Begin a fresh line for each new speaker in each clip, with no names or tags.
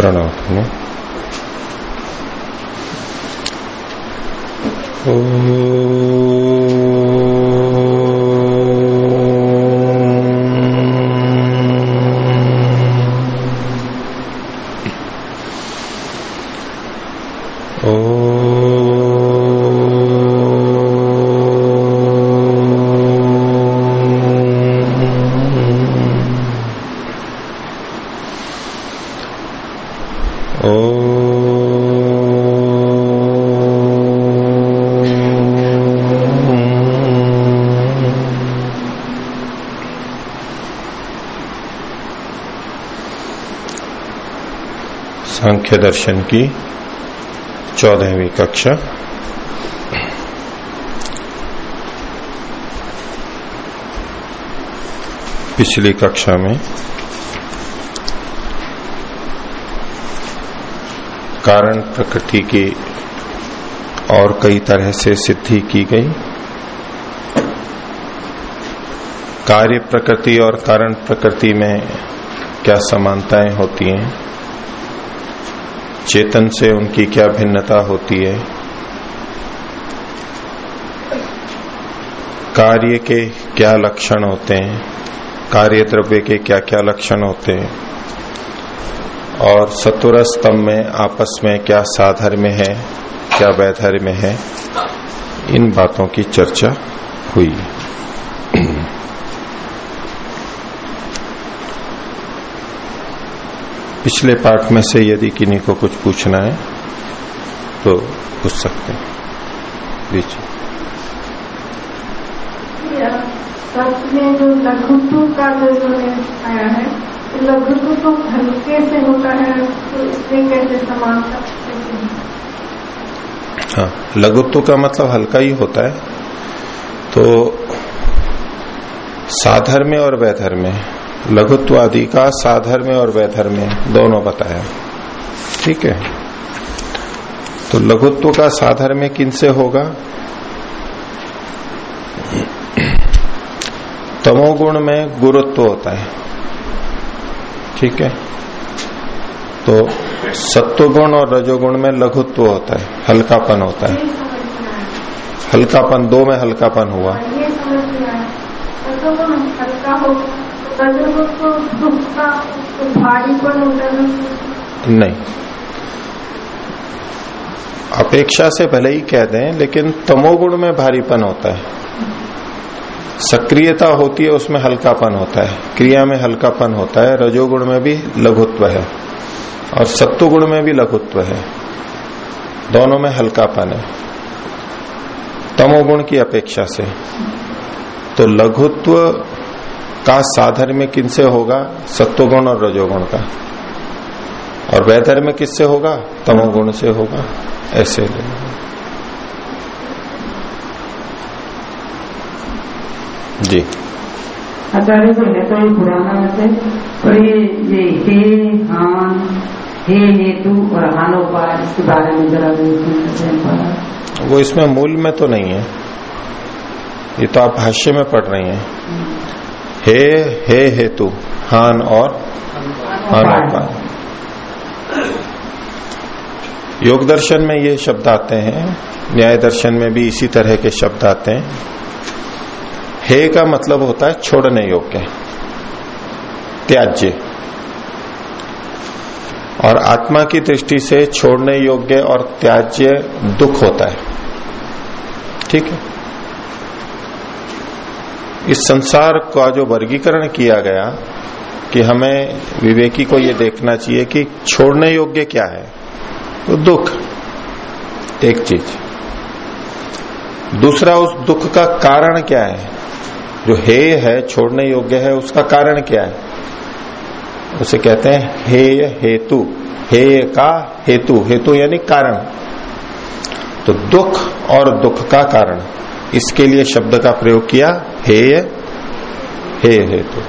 प्रणव ने? सांख्य दर्शन की चौदहवीं कक्षा। पिछली कक्षा में कारण प्रकृति की और कई तरह से सिद्धि की गई। कार्य प्रकृति और कारण प्रकृति में क्या समानताएँ होती हैं? चेतन से उनकी क्या भिन्नता होती है? कार्य के क्या लक्षण होते हैं? कार्य द्रव्य के क्या क्या लक्षण होते हैं? और सतुर स्तंभ में आपस में क्या साधर्म्य है, क्या वैधर्म्य है? इन बातों की चर्चा हुई। पिछले पाठ में से यदि किन्हीं को कुछ पूछना है तो पूछ सकते हैं। बीच।
में जो लघुत्व का जो आया है लघुत्व तो हल्के से होता है तो इसमें कैसे समानता
हाँ? लघुत्व का मतलब हल्का ही होता है। तो साधर्म्य और वैधर्म्य लघुत्व आदि का साधर्म्य और वैधर्म्य दोनों बताया। ठीक है? तो लघुत्व का साधर्म्य किन से होगा? तमोगुण में गुरुत्व होता है। ठीक है? तो सत्वगुण और रजोगुण में लघुत्व होता है, हल्कापन होता है। हल्कापन, दो में हल्कापन हुआ। नहीं। अपेक्षा से भले ही कह दें, लेकिन तमोगुण में भारीपन होता है। सक्रियता होती है, उसमें हल्कापन होता है। क्रिया में हल्कापन होता है, रजोगुण में भी लघुत्व है, और सत्वगुण में भी लघुत्व है। दोनों में हल्कापन है। तमोगुण की अपेक्षा से। तो लघुत्व का साधन में किनसे होगा? सत्वगुण और रजोगुण का। और वैधर में किससे होगा? तमोगुण से होगा। ऐसे। जी।
आचार्य को है तो ये पुराना वैसे। और ये ये हे हान हे हेतु और हानोपाय इसके बारे में जरा
वो इसमें मूल में तो नहीं है। ये तो आप भाष्य में पढ़ रही हैं। हे हे हेतु, हान और हानोपाय योग दर्शन में ये शब्द आते हैं, न्याय दर्शन में भी इसी तरह के शब्द आते हैं। हे का मतलब होता है छोड़ने योग्य, त्याज्य। और आत्मा की दृष्टि से छोड़ने योग्य और त्याज्य दुख होता है। ठीक है? इस संसार का जो वर्गीकरण किया गया कि हमें विवेकी को ये देखना चाहिए कि छोड़ने योग्य क्या है तो दुख, एक चीज़। दूसरा, उस दुख का कारण क्या है? जो हे है, छोड़ने योग्य है, उसका कारण क्या है? उसे कहते हैं हेय हेतु। हे का हेतु। हेतु यानी कारण। तो दुख और दुख का कारण। इसके लिए शब्द का प्रयोग किया हेय हे हेतु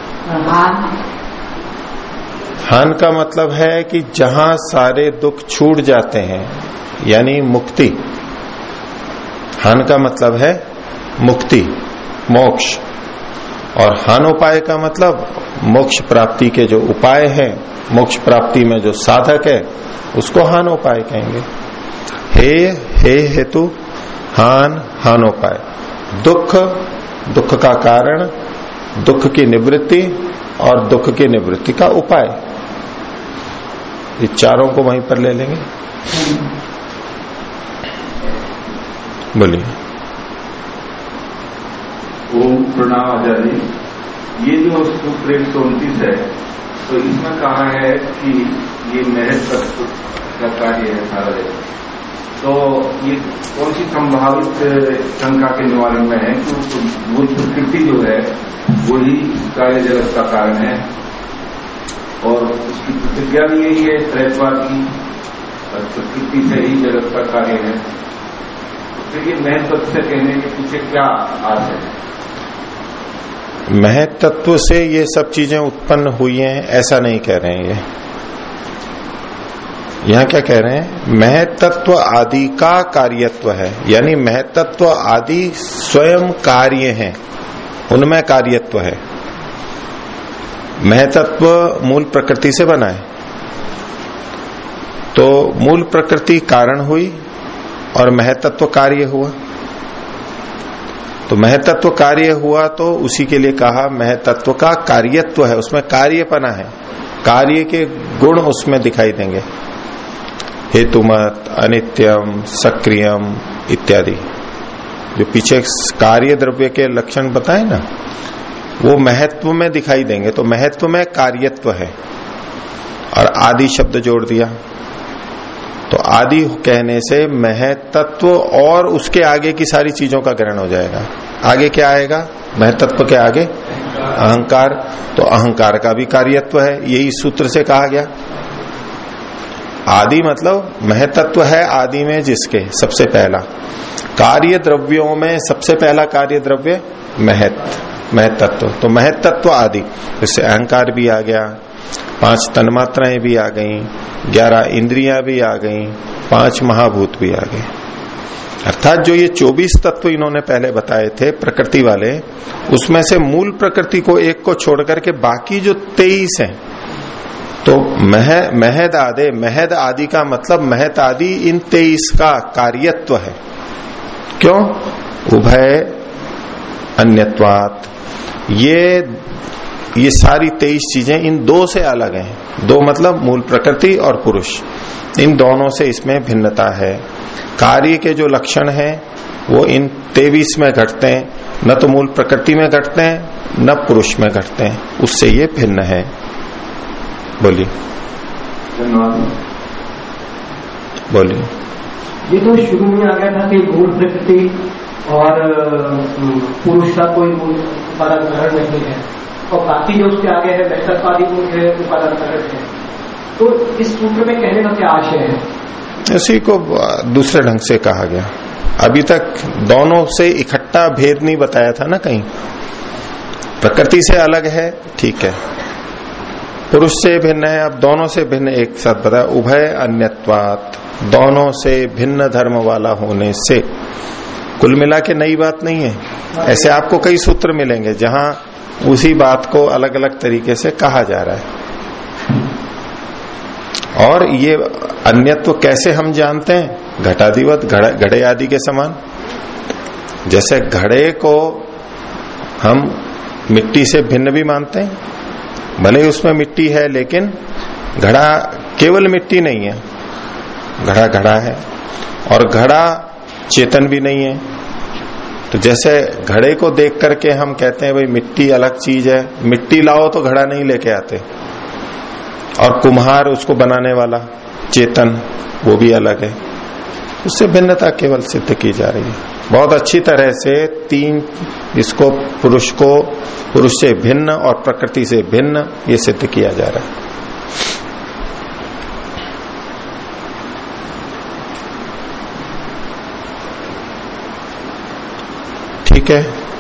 हान का मतलब है कि जहाँ सारे दुख छूट जाते हैं यानी मुक्ति। हान का मतलब है मुक्ति मोक्ष। और हानोपाय का मतलब मोक्ष प्राप्ति के जो उपाय हैं मोक्ष प्राप्ति में जो साधक है उसको हान उपाय कहेंगे। हे हे हेतु हान हानोपाय। दुख दुख का कारण, दुख की निवृत्ति और दुख की निवृत्ति का उपाय। ये चारों को वहीं पर ले लेंगे। बोलिए।
ओम प्रणाम आचार्य ये जो सूत्र एक सौ उनतीस है तो इसमें कहा है कि ये महज का कार्य है सारा तो ये कौन सी संभावित शंका के निवारण में है? कि वो प्रकृति जो है, वही कार्य जगत का कारण है। और उसकी प्रतिज्ञा भी यही है त्रैतवाद की। प्रकृति से ही जगत का कार्य है। तो ये महत्व से कहने के पीछे क्या आश है?
महतत्व से ये सब चीज़ें उत्पन्न हुई हैं, ऐसा नहीं कह रहे हैं ये। यहाँ क्या कह रहे हैं? महतत्व आदि का कार्यत्व है। यानी महतत्व आदि स्वयं कार्य हैं। उनमें कार्यत्व है। महतत्व मूल प्रकृति से बना है। तो मूल प्रकृति कारण हुई और महतत्व कार्य हुआ। तो महतत्व कार्य हुआ तो उसी के लिए कहा, महतत्व का कार्यत्व है। उसमें कार्यपना है। कार्य के गुण उसमें दिखाई देंगे। हेतुमत, अनित्यम, सक्रियम इत्यादि। जो पीछे कार्य द्रव्य के लक्षण बताए ना, वो महत्व में दिखाई देंगे। तो महत्व में कार्यत्व है। और आदि शब्द जोड़ दिया। तो आदि कहने से महतत्व और उसके आगे की सारी चीज़ों का ग्रहण हो जाएगा। आगे क्या आएगा? महतत्व के आगे? अहंकार। तो अहंकार का भी कार्यत्व है। यही सूत्र से कहा गया। आदि मतलब महतत्व है आदि में जिसके, सबसे पहला। कार्य द्रव्यों में सबसे पहला कार्य द्रव्य महत, महतत्व। तो महतत्व आदि, इससे अहंकार भी आ गया, पाँच तन्मात्राएँ भी आ गई, ग्यारह इंद्रियाँ भी आ गई, पाँच महाभूत भी आ गए। अर्थात जो ये चौबीस तत्व इन्होंने पहले बताए थे, प्रकृति वाले, उसमें से मूल प्रकृति को एक को छोड़ करके बाकी जो तेईस हैं तो मह, महद आदे, महद आदि का मतलब महत आदि इन तेईस का कार्यत्व है। क्यों? उभय, अन्यत्वात। ये ये सारी तेईस चीज़ें इन दो से अलग हैं। दो मतलब मूल प्रकृति और पुरुष। इन दोनों से इसमें भिन्नता है। कार्य के जो लक्षण हैं, वो इन तेवीस में घटते हैं। न तो मूल प्रकृति में घटते हैं, न पुरुष में घटते हैं। उससे ये भिन्न है। बोलिए।
धन्यवाद।
बोलिए।
ये तो शुरू में आ गया था कि मूल प्रकृति और पुरुष का कोई मूल उपादान ग्रहण नहीं है। और बाकी जो उसके आगे है वैश्ववादी गुण है उपादान ग्रहण है। तो इस सूत्र में कहने का क्या आशय है?
इसी को दूसरे ढंग से कहा गया। अभी तक दोनों से इकट्ठा भेद नहीं बताया था ना कहीं। प्रकृति से अलग है ठीक है। पुरुष से भिन्न है, अब दोनों से भिन्न एक साथ बताया, उभय अन्यत्वात। दोनों से भिन्न धर्म वाला होने से कुल मिला के नई बात नहीं है। ऐसे आपको कई सूत्र मिलेंगे जहाँ उसी बात को अलग अलग तरीके से कहा जा रहा है। और ये अन्यत्व कैसे हम जानते हैं? घटाधिवत घड़े आदि के समान। जैसे घड़े को हम मिट्टी से भिन्न भी मानते हैं भले उसमें मिट्टी है, लेकिन घड़ा केवल मिट्टी नहीं है। घड़ा घड़ा है और घड़ा चेतन भी नहीं है। तो जैसे घड़े को देख करके हम कहते हैं, भाई, मिट्टी अलग चीज़ है। मिट्टी लाओ तो घड़ा नहीं लेके आते। और कुम्हार उसको बनाने वाला, चेतन, वो भी अलग है। उससे भिन्नता केवल सिद्ध की जा रही है। बहुत अच्छी तरह से तीन इसको पुरुष को, पुरुष से भिन्न और प्रकृति से भिन्न ये सिद्ध किया जा रहा है। ठीक है?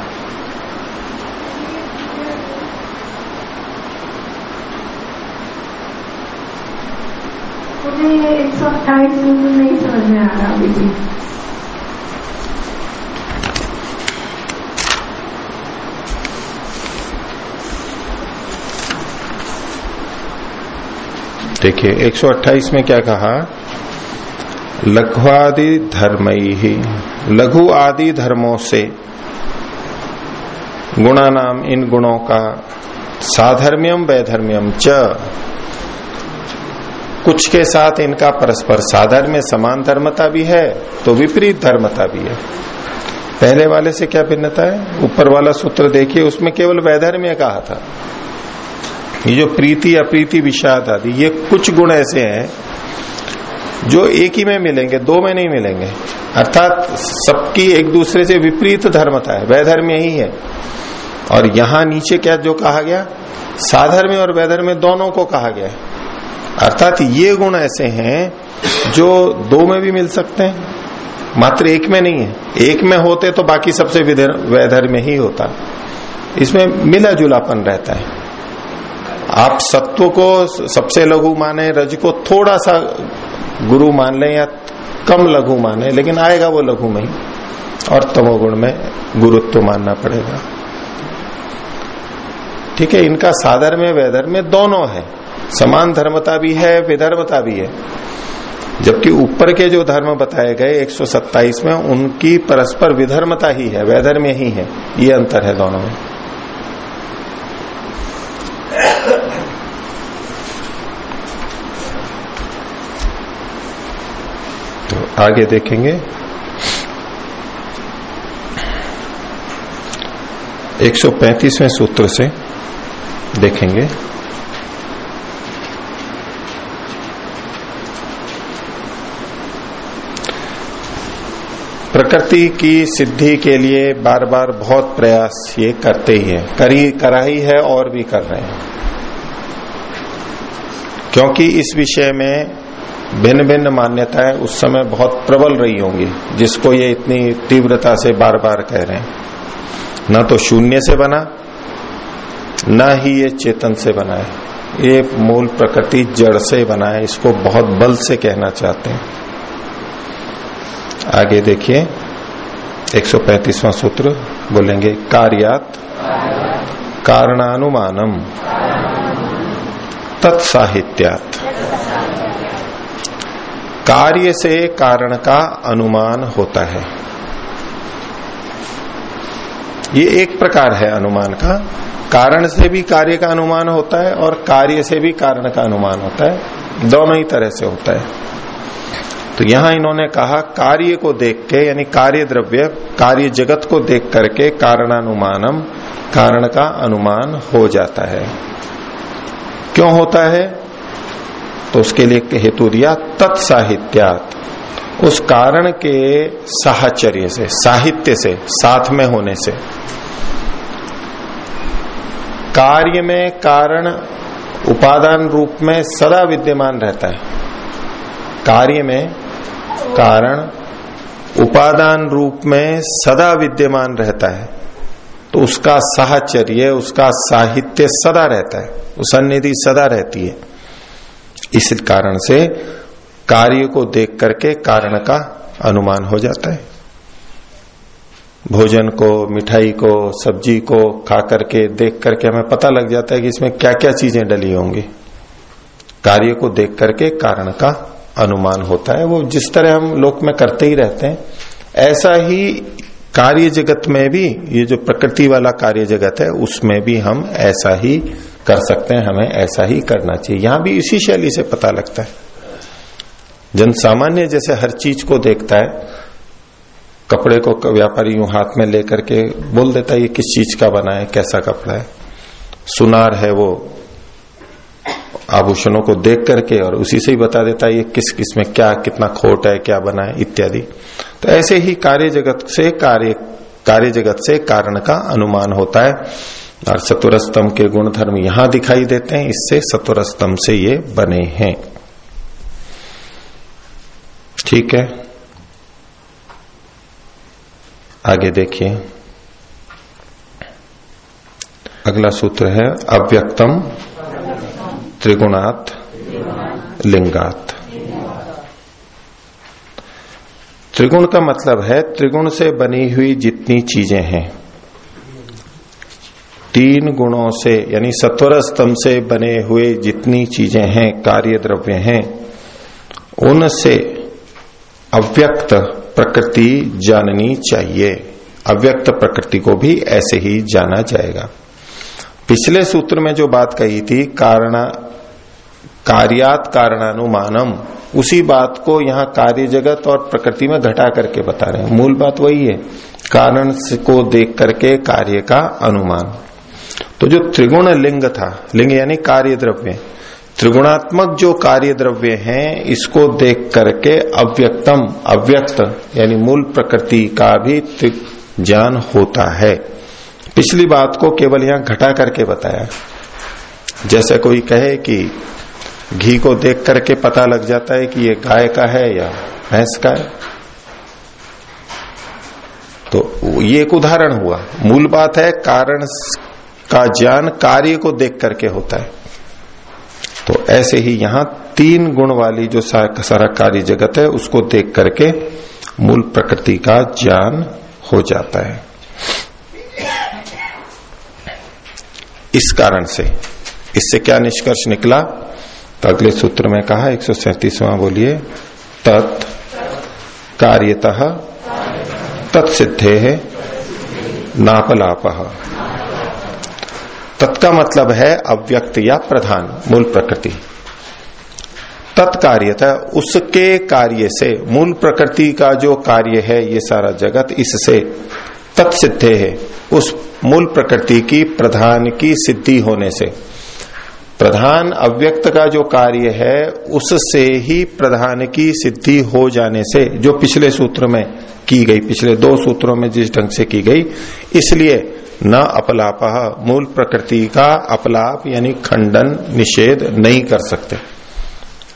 सौ अट्ठाईस नहीं समझ में आ रहा
देखिए 128 में क्या कहा? लघुआदि धर्म ही लघु आदि धर्मों से गुणा नाम इन गुणों का साधर्म्यम वैधर्म्यम च। कुछ के साथ इनका परस्पर साधर्म्य, समान धर्मता भी है तो विपरीत धर्मता भी है। पहले वाले से क्या भिन्नता है? ऊपर वाला सूत्र देखिए, उसमें केवल वैधर्म्य कहा था। ये जो प्रीति अप्रीति विषाद आदि, ये कुछ गुण ऐसे हैं जो एक ही में मिलेंगे, दो में नहीं मिलेंगे। अर्थात सबकी एक दूसरे से विपरीत धर्मता है, वैधर्म्य ही है। और यहाँ नीचे क्या जो कहा गया? साधर्म्य और वैधर्म्य दोनों को कहा गया अर्थात ये गुण ऐसे हैं जो दो में भी मिल सकते हैं, मात्र एक में नहीं है। एक में होते तो बाकी सबसे वैधर्म ही होता। इसमें मिला जुलापन रहता है। आप सत्व को सबसे लघु माने, रज को थोड़ा सा गुरु मान लें या कम लघु माने, लेकिन आएगा वो लघु में ही। और तमोगुण में गुरुत्व मानना पड़ेगा। ठीक है, इनका साधर में वैधर में दोनों है। समान धर्मता भी है, विधर्मता भी है। जबकि ऊपर के जो धर्म बताए गए 127 में, उनकी परस्पर विधर्मता ही है वैधर्म्य ही है। ये अंतर है दोनों में तो आगे देखेंगे। 135वें सूत्र से देखेंगे। प्रकृति की सिद्धि के लिए बार बार बहुत प्रयास ये करते ही है। करी करा ही है और भी कर रहे हैं। क्योंकि इस विषय में भिन्न भिन्न मान्यताएँ उस समय बहुत प्रबल रही होंगी, जिसको ये इतनी तीव्रता से बार बार कह रहे हैं। न तो शून्य से बना, न ही ये चेतन से बना है। ये मूल प्रकृति जड़ से बना है, इसको बहुत बल से कहना चाहते हैं। आगे देखिए 135वां सूत्र बोलेंगे, कार्यात, कारणानुमानम, तत्साहित्यात। कार्य से कारण का अनुमान होता है। ये एक प्रकार है अनुमान का। कारण से भी कार्य का अनुमान होता है और कार्य से भी कारण का अनुमान होता है। दोनों ही तरह से होता है। तो यहाँ इन्होंने कहा, कार्य को देख के, यानी कार्य द्रव्य, कार्य जगत को देख करके कारणानुमानम, कारण का अनुमान हो जाता है। क्यों होता है? तो उसके लिए हेतु दिया तत्साहित्यात। उस कारण के साहचर्य से, साहित्य से, साथ में होने से। कार्य में कारण उपादान रूप में सदा विद्यमान रहता है। कार्य में कारण उपादान रूप में सदा विद्यमान रहता है। तो उसका साहचर्य, उसका साहित्य सदा रहता है। सन्निधि सदा रहती है। इस कारण से कार्य को देख करके कारण का अनुमान हो जाता है। भोजन को, मिठाई को, सब्ज़ी को खा करके, देख करके हमें पता लग जाता है कि इसमें क्या क्या चीज़ें डली होंगी। कार्य को देख करके कारण का अनुमान होता है। वो जिस तरह हम लोक में करते ही रहते हैं, ऐसा ही कार्य जगत में भी, ये जो प्रकृति वाला कार्य जगत है, उसमें भी हम ऐसा ही कर सकते हैं, हमें ऐसा ही करना चाहिए। यहाँ भी इसी शैली से पता लगता है। जन सामान्य जैसे हर चीज़ को देखता है, कपड़े को व्यापारी यूँ हाथ में लेकर के बोल देता है, ये किस चीज़ का बना है, कैसा कपड़ा है? सुनार है वो आभूषणों को देख करके और उसी से ही बता देता है, ये किस किसमें क्या, कितना खोट है, क्या बना है? इत्यादि। तो ऐसे ही कार्य जगत से कार्य कार्य जगत से कारण का अनुमान होता है। और सत्वरस्तम के गुण धर्म यहाँ दिखाई देते हैं, इससे सत्वरस्तम से ये बने हैं। ठीक है? आगे देखिए। अगला सूत्र है, अव्यक्तम त्रिगुणात लिंगात। त्रिगुण का मतलब है, त्रिगुण से बनी हुई जितनी चीज़ें हैं। तीन गुणों से, यानी सत्वर स्तंभ से बने हुए जितनी चीज़ें हैं कार्य द्रव्य हैं उनसे अव्यक्त प्रकृति जाननी चाहिए। अव्यक्त प्रकृति को भी ऐसे ही जाना जाएगा। पिछले सूत्र में जो बात कही थी, कारण, कार्यात कारणानुमानम, उसी बात को यहाँ कार्य जगत और प्रकृति में घटा करके बता रहे हैं। मूल बात वही है। कारण को देख करके कार्य का अनुमान। तो जो त्रिगुण लिंग था, लिंग यानी कार्य द्रव्य त्रिगुणात्मक जो कार्य द्रव्य है, इसको देख करके अव्यक्तम, अव्यक्त, यानी मूल प्रकृति का भी ज्ञान होता है। पिछली बात को केवल यहाँ घटा करके बताया। जैसे कोई कहे कि घी को देख करके पता लग जाता है कि ये गाय का है या भैंस का है। तो ये एक उदाहरण हुआ। मूल बात है कारण का ज्ञान कार्य को देख करके होता है। तो ऐसे ही यहाँ तीन गुण वाली जो सारा कार्य जगत है, उसको देख करके मूल प्रकृति का ज्ञान हो जाता है। इस कारण से, इससे क्या निष्कर्ष निकला? तो अगले सूत्र में कहा, एक सौ बोलिए, तत् कार्यतः तत्सिद्धे है नापलाप। तत्का मतलब है अव्यक्त या प्रधान, मूल प्रकृति। तत्कार्यता उसके कार्य से, मूल प्रकृति का जो कार्य है ये सारा जगत इससे तत्सिद्धे है, उस मूल प्रकृति की प्रधान की सिद्धि होने से। प्रधान अव्यक्त का जो कार्य है, उससे ही प्रधान की सिद्धि हो जाने से, जो पिछले सूत्र में की गई, पिछले दो सूत्रों में जिस ढंग से की गई, इसलिए न अपलाप। मूल प्रकृति का अपलाप यानी खंडन, निषेध नहीं कर सकते।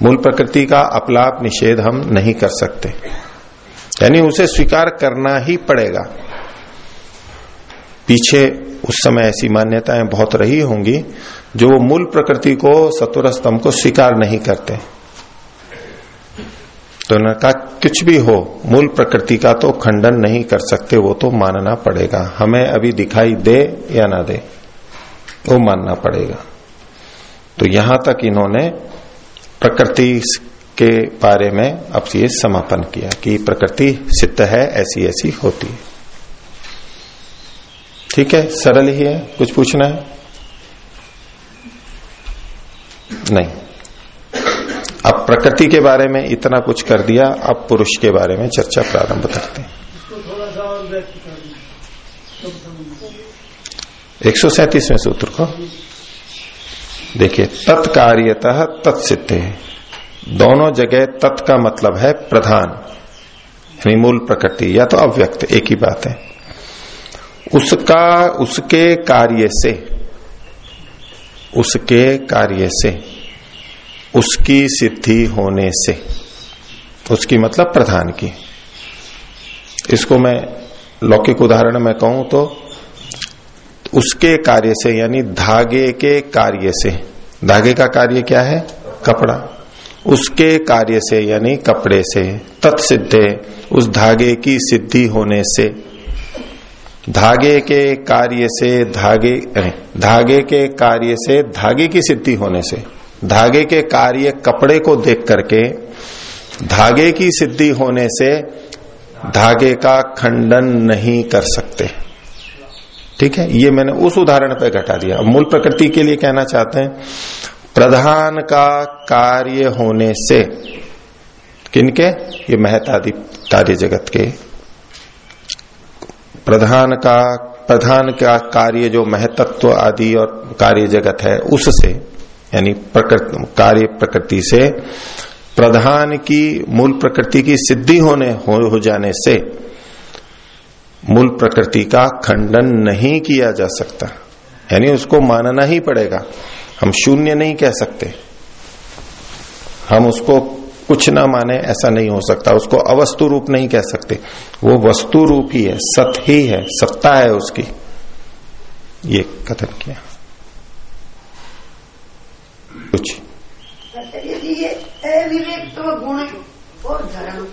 मूल प्रकृति का अपलाप, निषेध हम नहीं कर सकते। यानी उसे स्वीकार करना ही पड़ेगा। पीछे उस समय ऐसी मान्यताएँ बहुत रही होंगी जो वो मूल प्रकृति को सतुर स्तंभ को स्वीकार नहीं करते। तो उन्होंने कहा कुछ भी हो, मूल प्रकृति का तो खंडन नहीं कर सकते, वो तो मानना पड़ेगा। हमें अभी दिखाई दे या ना दे, वो मानना पड़ेगा। तो यहाँ तक इन्होंने प्रकृति के बारे में अब ये समापन किया कि प्रकृति सिद्ध है, ऐसी ऐसी होती है। ठीक है, सरल ही है, कुछ पूछना है? नहीं। अब प्रकृति के बारे में इतना कुछ कर दिया, अब पुरुष के बारे में चर्चा प्रारंभ करते हैं। एक सौ सैतीसवें सूत्र को देखिए, तत्कार्यतः तत्सिद्ध। दोनों जगह तत् का मतलब है प्रधान मूल प्रकृति, या तो अव्यक्त, एक ही बात है। उसका, उसके कार्य से, उसके कार्य से उसकी सिद्धि होने से। उसकी मतलब प्रधान की। इसको मैं लौकिक उदाहरण में कहूँ तो उसके कार्य से, यानी धागे के कार्य से। धागे का कार्य क्या है? कपड़ा। उसके कार्य से, यानी कपड़े से। तत्सिद्धे, उस धागे की सिद्धि होने से। धागे के कार्य से धागे धागे के कार्य से धागे की सिद्धि होने से। धागे के कार्य कपड़े को देख करके, धागे की सिद्धि होने से धागे का खंडन नहीं कर सकते। ठीक है? ये मैंने उस उदाहरण पर घटा दिया। मूल प्रकृति के लिए कहना चाहते हैं, प्रधान का कार्य होने से किनके ये महतादि कार्य जगत के। प्रधान का प्रधान का कार्य जो महतत्व आदि और कार्य जगत है, उससे यानी कार्य प्रकृति से प्रधान की मूल प्रकृति की सिद्धि होने हो, हो जाने से मूल प्रकृति का खंडन नहीं किया जा सकता। यानी उसको मानना ही पड़ेगा। हम शून्य नहीं कह सकते। हम उसको कुछ ना माने ऐसा नहीं हो सकता। उसको अवस्तु रूप नहीं कह सकते। वो वस्तु रूप ही है सत ही है सत्ता है उसकी। ये कथन किया। कुछ
ये अविवेक तो गुण और धर्म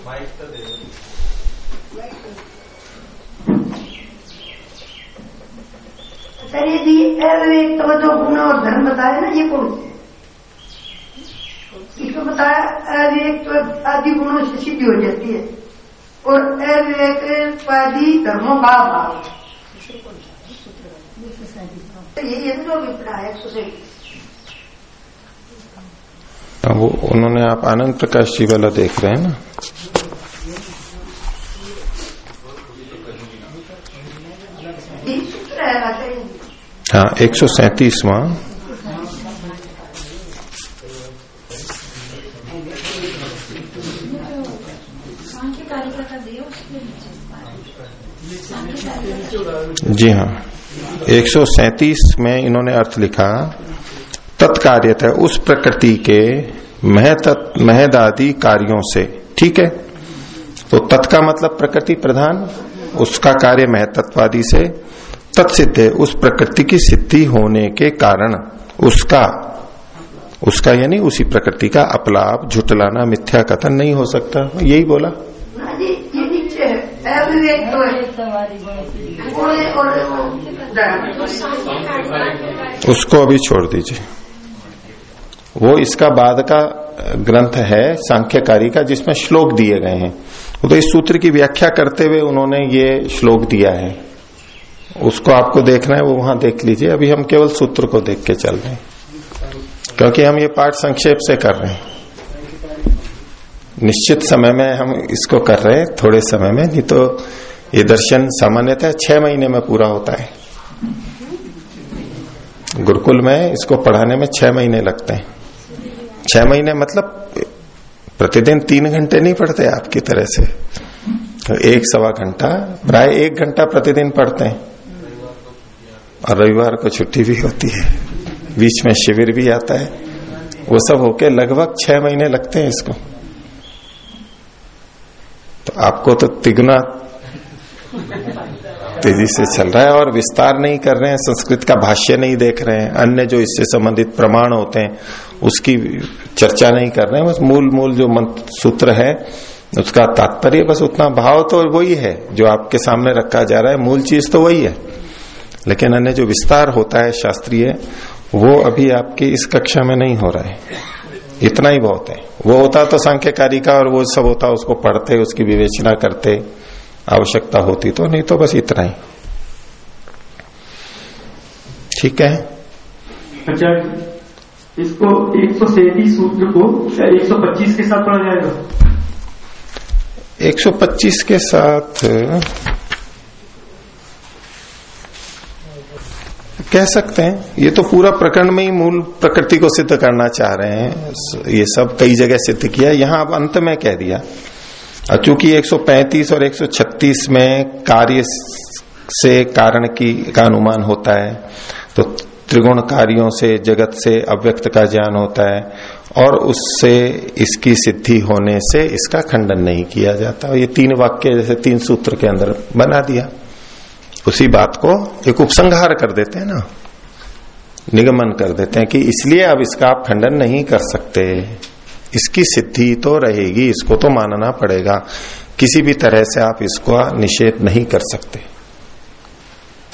जी अविवेक तो जो गुण और धर्म बताया ना ये कौन इसको बताया अविवेक तो आदि गुणों से सिद्धि हो जाती है और अविवेक आदि धर्मों का अभाव तो यही है जो अभिप्राय है सोसाइटी
हाँ, वो उन्होंने आप आनंद प्रकाश जी वाला देख रहे हैं ना?
है,
एक सौ सैतीसवा। जी हाँ एक सौ सैतीस में इन्होंने अर्थ लिखा। तत्कार्यत है उस प्रकृति के महत महदादि कार्यों से ठीक है? तो तत् का मतलब प्रकृति प्रधान उसका कार्य महतत्वादि से तत्सिद्ध है उस प्रकृति की सिद्धि होने के कारण उसका उसका यानी उसी प्रकृति का अपलाप झुटलाना मिथ्या कथन नहीं हो सकता। यही बोला।
तो
उसको अभी छोड़ दीजिए। वो इसका बाद का ग्रंथ है, सांख्यकारी का, जिसमें श्लोक दिए गए हैं। वो तो इस सूत्र की व्याख्या करते हुए उन्होंने ये श्लोक दिया है। उसको आपको देखना है, वो वहाँ देख लीजिए। अभी हम केवल सूत्र को देख के चल रहे हैं। क्योंकि हम ये पाठ संक्षेप से कर रहे हैं। निश्चित समय में हम इसको कर रहे हैं, थोड़े समय में, नहीं तो ये दर्शन सामान्यतः छह महीने में पूरा होता है। गुरुकुल में इसको पढ़ाने में छह महीने लगते हैं। छह महीने मतलब प्रतिदिन तीन घंटे नहीं पढ़ते आपकी तरह से। तो एक सवा घंटा, प्राय एक घंटा प्रतिदिन पढ़ते हैं। और रविवार को छुट्टी भी होती है। बीच में शिविर भी आता है। वो सब होके लगभग छह महीने लगते हैं इसको। तो आपको तो तिगुना तेज़ी से चल रहा है और विस्तार नहीं कर रहे हैं, संस्कृत का भाष्य नहीं देख रहे हैं, अन्य जो इससे संबंधित प्रमाण होते हैं, उसकी चर्चा नहीं कर रहे हैं, बस मूल मूल जो मंत्र सूत्र है, उसका तात्पर्य बस उतना भाव तो वही है, जो आपके सामने रखा जा रहा है, मूल चीज़ तो वही है। लेकिन अन्य जो विस्तार होता है शास्त्रीय, वो अभी आपकी इस कक्षा में नहीं हो रहा है। इतना ही बहुत है। वो होता तो सांख्यकारी का और वो सब होता, उसको पढ़ते, उसकी विवेचना करते आवश्यकता होती तो नहीं तो बस इतना ही। ठीक है?
अच्छा इसको एक सौ सैतीस सूत्र को एक सौ पच्चीस के साथ पढ़ा जाएगा।
125 के साथ कह सकते हैं ये तो पूरा प्रकरण में ही मूल प्रकृति को सिद्ध करना चाह रहे हैं। ये सब कई जगह सिद्ध किया यहाँ अब अंत में कह दिया। चूँकि 135 और 136 में कार्य से कारण की, का अनुमान होता है तो त्रिगुण कार्यों से, जगत से अव्यक्त का ज्ञान होता है, और उससे इसकी सिद्धि होने से इसका खंडन नहीं किया जाता। ये तीन वाक्य जैसे तीन सूत्र के अंदर बना दिया। उसी बात को एक उपसंहार कर देते हैं ना। निगमन कर देते हैं कि इसलिए अब इसका आप खंडन नहीं कर सकते। इसकी सिद्धि तो रहेगी, इसको तो मानना पड़ेगा। किसी भी तरह से आप इसको निषेध नहीं कर सकते।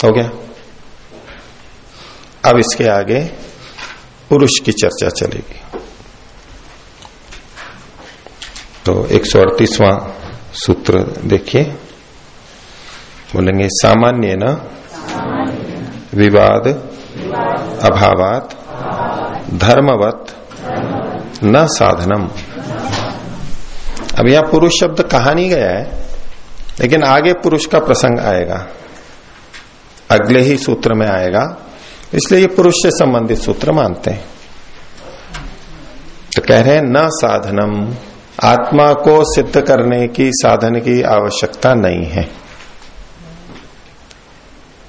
हो गया? अब इसके आगे पुरुष की चर्चा चलेगी। तो एक सूत्र देखिए। बोलेंगे सामान्य न विवाद, अभावात, धर्मवत न साधनम। अब यहाँ पुरुष शब्द कहा नहीं गया है, लेकिन आगे पुरुष का प्रसंग आएगा। अगले ही सूत्र में आएगा। इसलिए ये पुरुष से संबंधित सूत्र मानते हैं। तो कह रहे हैं, न साधनम। आत्मा को सिद्ध करने की, साधन की आवश्यकता नहीं है।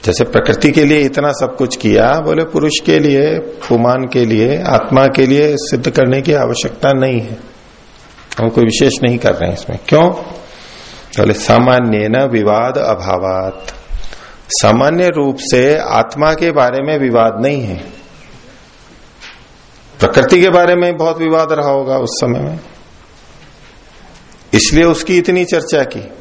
जैसे प्रकृति के लिए इतना सब कुछ किया, बोले पुरुष के लिए, पुमान के लिए, आत्मा के लिए सिद्ध करने की आवश्यकता नहीं है। हम कोई विशेष नहीं कर रहे हैं इसमें। क्यों? बोले सामान्य न विवाद अभावात। सामान्य रूप से आत्मा के बारे में विवाद नहीं है। प्रकृति के बारे में बहुत विवाद रहा होगा उस समय में। इसलिए उसकी इतनी चर्चा की।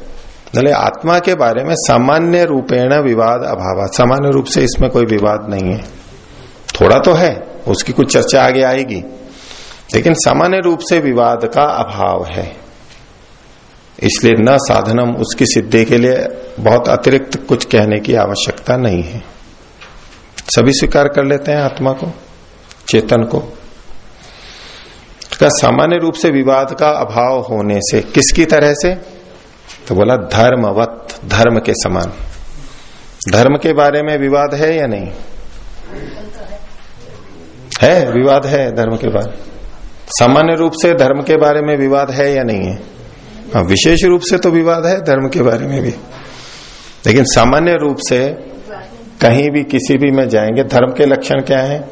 बोले आत्मा के बारे में सामान्य रूपेण विवाद अभाव। सामान्य रूप से इसमें कोई विवाद नहीं है। थोड़ा तो है, उसकी कुछ चर्चा आगे आएगी। लेकिन सामान्य रूप से विवाद का अभाव है। इसलिए न साधनम उसकी सिद्धि के लिए बहुत अतिरिक्त कुछ कहने की आवश्यकता नहीं है। सभी स्वीकार कर लेते हैं आत्मा को, चेतन को। का सामान्य रूप से विवाद का अभाव होने से, किसकी तरह से? तो बोला, धर्मवत, धर्म के समान। धर्म के बारे में विवाद है या नहीं? है, विवाद है धर्म के बारे सामान्य रूप से धर्म के बारे में विवाद है या नहीं है? हाँ विशेष रूप से तो विवाद है धर्म के बारे में भी। लेकिन सामान्य रूप से कहीं भी किसी भी में जाएँगे, धर्म के लक्षण क्या है?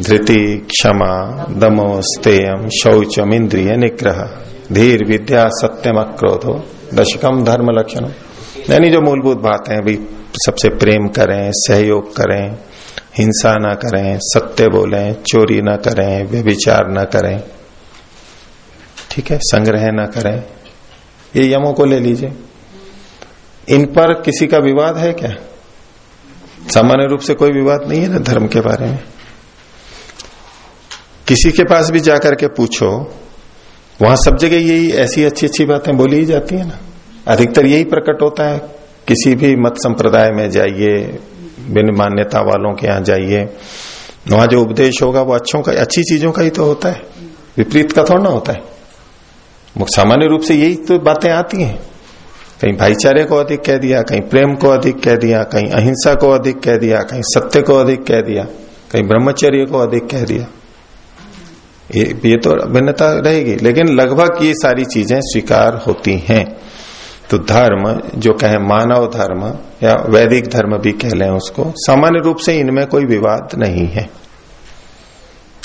धृति, क्षमा दमो स्तेयम शौचम इंद्रिय निग्रह, धीर विद्या, सत्यम अक्रोधो दशकम धर्म लक्षण यानी जो मूलभूत बात है भी सबसे प्रेम करें, सहयोग करें, हिंसा ना करें, सत्य बोलें, चोरी ना करें, व्यभिचार ना करें, ठीक है, संग्रह ना करें, ये यमों को ले लीजिए। इन पर किसी का विवाद है क्या? सामान्य रूप से कोई विवाद नहीं है ना धर्म के बारे में। किसी के पास भी जाकर के पूछो वहाँ सब जगह यही ऐसी अच्छी अच्छी बातें बोली ही जाती है ना। अधिकतर यही प्रकट होता है, किसी भी मत संप्रदाय में जाइए, बिन मान्यता वालों के यहाँ जाइए, वहाँ जो उपदेश होगा वो अच्छों का, अच्छी चीज़ों का ही तो होता है, विपरीत का थोड़ा ना होता है। सामान्य रूप से यही तो बातें आती हैं। कहीं भाईचारे को अधिक कह दिया, कहीं प्रेम को अधिक कह दिया, कहीं अहिंसा को अधिक कह दिया, कहीं सत्य को अधिक कह दिया, कहीं ब्रह्मचर्य को अधिक कह दिया। ये ये तो भिन्नता रहेगी। लेकिन लगभग ये सारी चीज़ें स्वीकार होती हैं। तो धर्म, जो कहे मानव धर्म, या वैदिक धर्म भी कह लें उसको, सामान्य रूप से इनमें कोई विवाद नहीं है।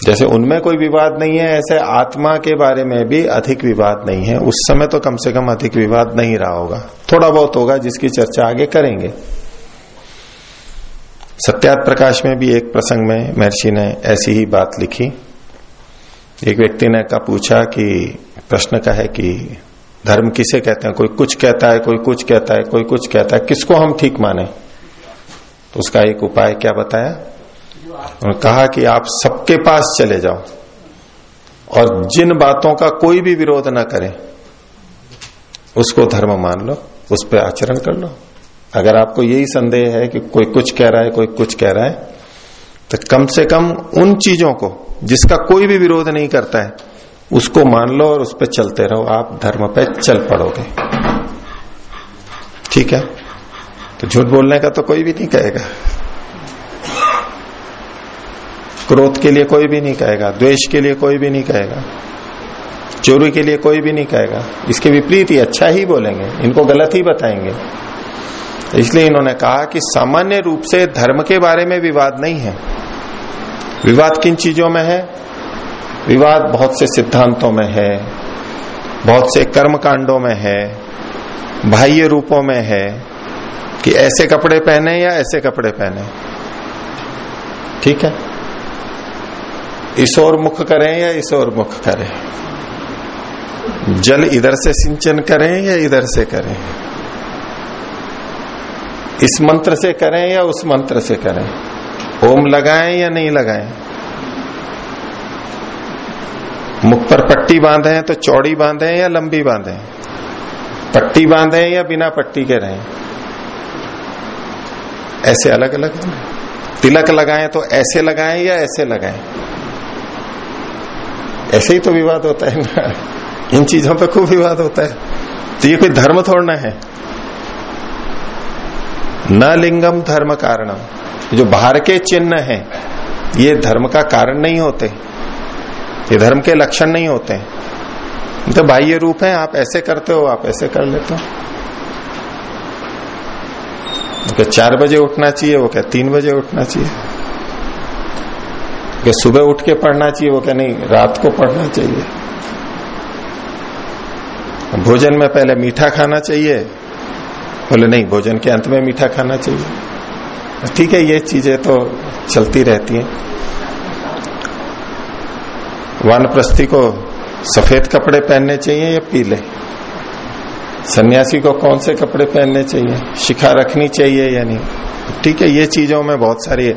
जैसे उनमें कोई विवाद नहीं है, ऐसे आत्मा के बारे में भी अधिक विवाद नहीं है। उस समय तो कम से कम अधिक विवाद नहीं रहा होगा। थोड़ा बहुत होगा, जिसकी चर्चा आगे करेंगे। सत्यात प्रकाश में भी एक प्रसंग में महर्षि ने ऐसी ही बात लिखी। एक व्यक्ति ने का पूछा कि, प्रश्न का है कि, धर्म किसे कहते हैं? कोई कुछ कहता है, कोई कुछ कहता है, कोई कुछ कहता है, किसको हम ठीक माने? तो उसका एक उपाय क्या बताया? उन्होंने कहा कि आप सबके पास चले जाओ और जिन बातों का कोई भी विरोध ना करें, उसको धर्म मान लो, उस पर आचरण कर लो। अगर आपको यही संदेह है कि कोई कुछ कह रहा है, कोई कुछ कह रहा है तो कम से कम उन चीज़ों को जिसका कोई भी विरोध नहीं करता है, उसको मान लो और उस पर चलते रहो। आप धर्म पे चल पड़ोगे। ठीक है? तो झूठ बोलने का तो कोई भी नहीं कहेगा। क्रोध के लिए कोई भी नहीं कहेगा। द्वेष के लिए कोई भी नहीं कहेगा। चोरी के लिए कोई भी नहीं कहेगा। इसके विपरीत ही अच्छा ही बोलेंगे। इनको गलत ही बताएँगे। इसलिए इन्होंने कहा कि सामान्य रूप से धर्म के बारे में विवाद नहीं है। विवाद किन चीज़ों में है? विवाद बहुत से सिद्धांतों में है, बहुत से कर्म कांडों में है, बाह्य रूपों में है कि ऐसे कपड़े पहने या ऐसे कपड़े पहने। ठीक है? इस ओर मुख करें या इस ओर मुख करें? जल इधर से सिंचन करें या इधर से करें? इस मंत्र से करें या उस मंत्र से करें? ओम लगाएँ या नहीं लगाएँ? मुख पर पट्टी बांधे तो चौड़ी बांधे या लंबी बांधे? पट्टी बांधे या बिना पट्टी के रहें? ऐसे अलग अलग तिलक लगाएँ तो ऐसे लगाएँ या ऐसे लगाएँ? ऐसे ही तो विवाद होता है इन चीज़ों पे खूब विवाद होता है। तो ये कोई धर्म थोड़ना है। न लिंगम धर्म कारणम। जो बाहर के चिन्ह हैं, ये धर्म का कारण नहीं होते। ये धर्म के लक्षण नहीं होते। तो बाह्य रूप है, आप ऐसे करते हो, आप ऐसे कर लेते हो। क्या चार बजे उठना चाहिए, वो क्या तीन बजे उठना चाहिए? क्या सुबह उठ के पढ़ना चाहिए, वो क्या नहीं, रात को पढ़ना चाहिए? भोजन में पहले मीठा खाना चाहिए बोले नहीं, भोजन के अंत में मीठा खाना चाहिए। ठीक है, ये चीज़ें तो चलती रहती हैं। वानप्रस्थी को सफ़ेद कपड़े पहनने चाहिए या पीले? सन्यासी को कौन से कपड़े पहनने चाहिए? शिखा रखनी चाहिए या नहीं? ठीक है, ये चीज़ों में बहुत सारी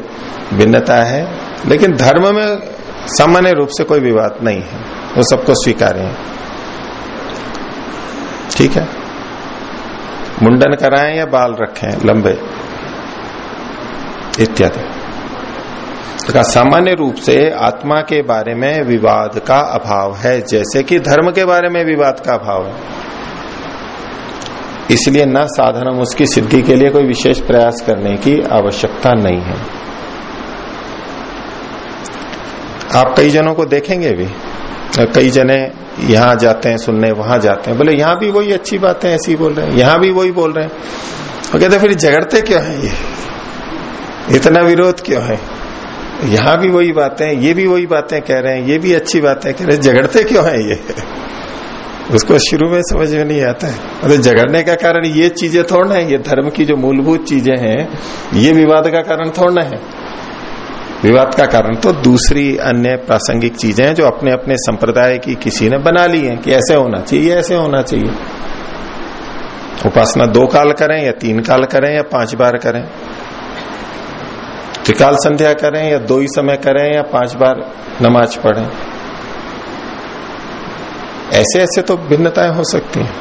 भिन्नता है, लेकिन धर्म में सामान्य रूप से कोई विवाद नहीं है। वो सबको स्वीकार्य है ठीक है? मुंडन कराएँ या बाल रखें, लंबे? इत्यादि। का सामान्य रूप से आत्मा के बारे में विवाद का अभाव है, जैसे कि धर्म के बारे में विवाद का अभाव है। इसलिए न साधनम उसकी सिद्धि के लिए कोई विशेष प्रयास करने की आवश्यकता नहीं है। आप कई जनों को देखेंगे भी, कई जने यहाँ जाते हैं सुनने, वहाँ जाते हैं। बोले, यहाँ भी वही अच्छी बातें ऐसी बोल रहे हैं। यहाँ भी वही बोल रहे हैं। कहते, फिर झगड़ते क्यों है ये? इतना विरोध क्यों है? यहाँ भी वही बातें ये भी वही बातें कह रहे हैं, ये भी अच्छी बातें कह रहे हैं। झगड़ते क्यों है ये? उसको शुरू में समझ में नहीं आता है। मतलब झगड़ने का कारण ये चीज़ें थोड़ना है, ये धर्म की जो मूलभूत चीज़ें हैं, ये विवाद का कारण थोड़ना है। विवाद का कारण। तो दूसरी अन्य प्रासंगिक चीज़ें हैं जो अपने अपने संप्रदाय की किसी ने बना ली है कि ऐसे होना चाहिए ऐसे होना चाहिए। उपासना दो काल करें या तीन काल करें या पाँच बार करें। त्रिकाल संध्या करें या दो ही समय करें या पाँच बार नमाज़ पढ़ें। ऐसे ऐसे तो भिन्नताएँ हो सकती हैं।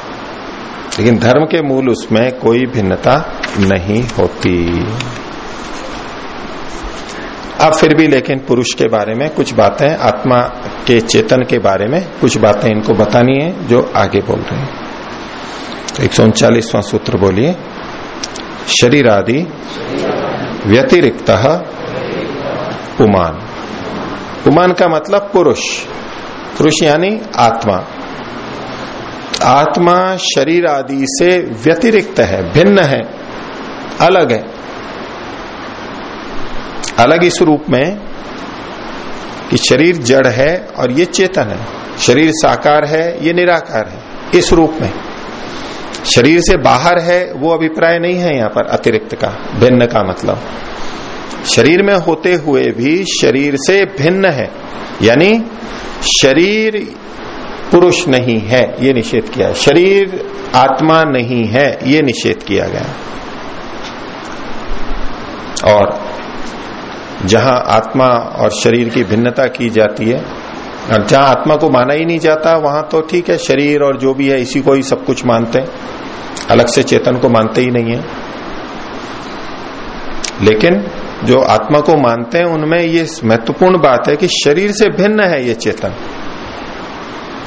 लेकिन धर्म के मूल उसमें कोई भिन्नता नहीं होती। अब फिर भी लेकिन पुरुष के बारे में कुछ बातें, आत्मा के चेतन के बारे में कुछ बातें इनको बतानी है, जो आगे बोल रहे हैं। एक सौ उनचालीसवां सूत्र बोलिए शरीर आदि व्यतिरिक्त पुमान पुमान का मतलब पुरुष। पुरुष यानी आत्मा। आत्मा शरीर आदि से व्यतिरिक्त है, भिन्न है, अलग है। अलग इस रूप में कि शरीर जड़ है और ये चेतन है। शरीर साकार है, ये निराकार है। इस रूप में। शरीर से बाहर है, वो अभिप्राय नहीं है यहाँ पर, अतिरिक्त का, भिन्न का मतलब। शरीर में होते हुए भी शरीर से भिन्न है। यानी शरीर पुरुष नहीं है, ये निषेध किया। शरीर आत्मा नहीं है, ये निषेध किया गया। और जहाँ आत्मा और शरीर की भिन्नता की जाती है। और जहाँ आत्मा को माना ही नहीं जाता, वहाँ तो ठीक है, शरीर और जो भी है, इसी को ही सब कुछ मानते हैं। अलग से चेतन को मानते ही नहीं है। लेकिन जो आत्मा को मानते हैं, उनमें ये महत्वपूर्ण बात है कि शरीर से भिन्न है ये चेतन।